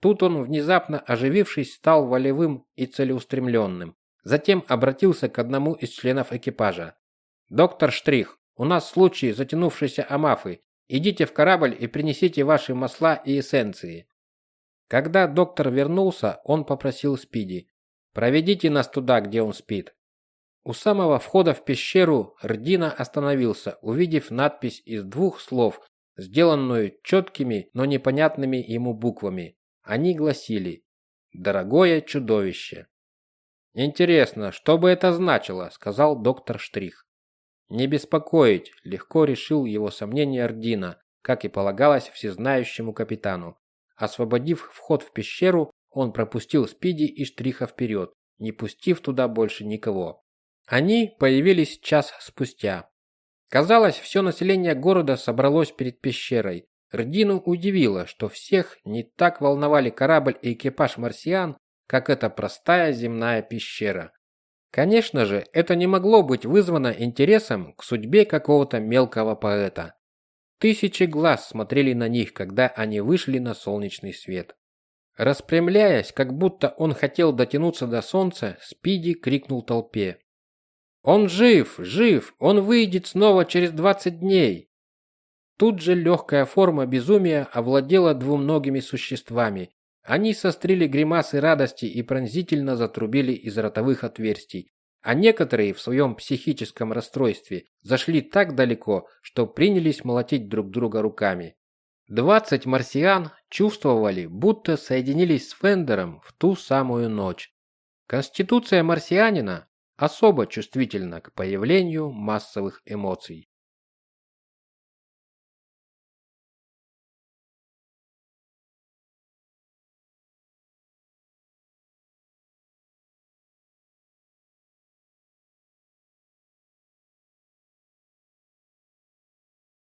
[SPEAKER 1] Тут он, внезапно оживившись, стал волевым и целеустремленным. Затем обратился к одному из членов экипажа. «Доктор Штрих, у нас случай затянувшейся Амафы. Идите в корабль и принесите ваши масла и эссенции». Когда доктор вернулся, он попросил Спиди. «Проведите нас туда, где он спит». У самого входа в пещеру Рдина остановился, увидев надпись из двух слов, сделанную четкими, но непонятными ему буквами. Они гласили «Дорогое чудовище». «Интересно, что бы это значило?» – сказал доктор Штрих. «Не беспокоить», – легко решил его сомнение Ордина, как и полагалось всезнающему капитану. Освободив вход в пещеру, он пропустил Спиди и Штриха вперед, не пустив туда больше никого. Они появились час спустя. Казалось, все население города собралось перед пещерой. Рдину удивило, что всех не так волновали корабль и экипаж марсиан, как эта простая земная пещера. Конечно же, это не могло быть вызвано интересом к судьбе какого-то мелкого поэта. Тысячи глаз смотрели на них, когда они вышли на солнечный свет. Распрямляясь, как будто он хотел дотянуться до солнца, Спиди крикнул толпе. «Он жив! Жив! Он выйдет снова через двадцать дней!» Тут же легкая форма безумия овладела двуногими существами. Они сострили гримасы радости и пронзительно затрубили из ротовых отверстий, а некоторые в своем психическом расстройстве зашли так далеко, что принялись молотить друг друга руками. Двадцать марсиан чувствовали, будто соединились с Фендером в ту самую ночь. Конституция марсианина особо чувствительна к появлению массовых эмоций.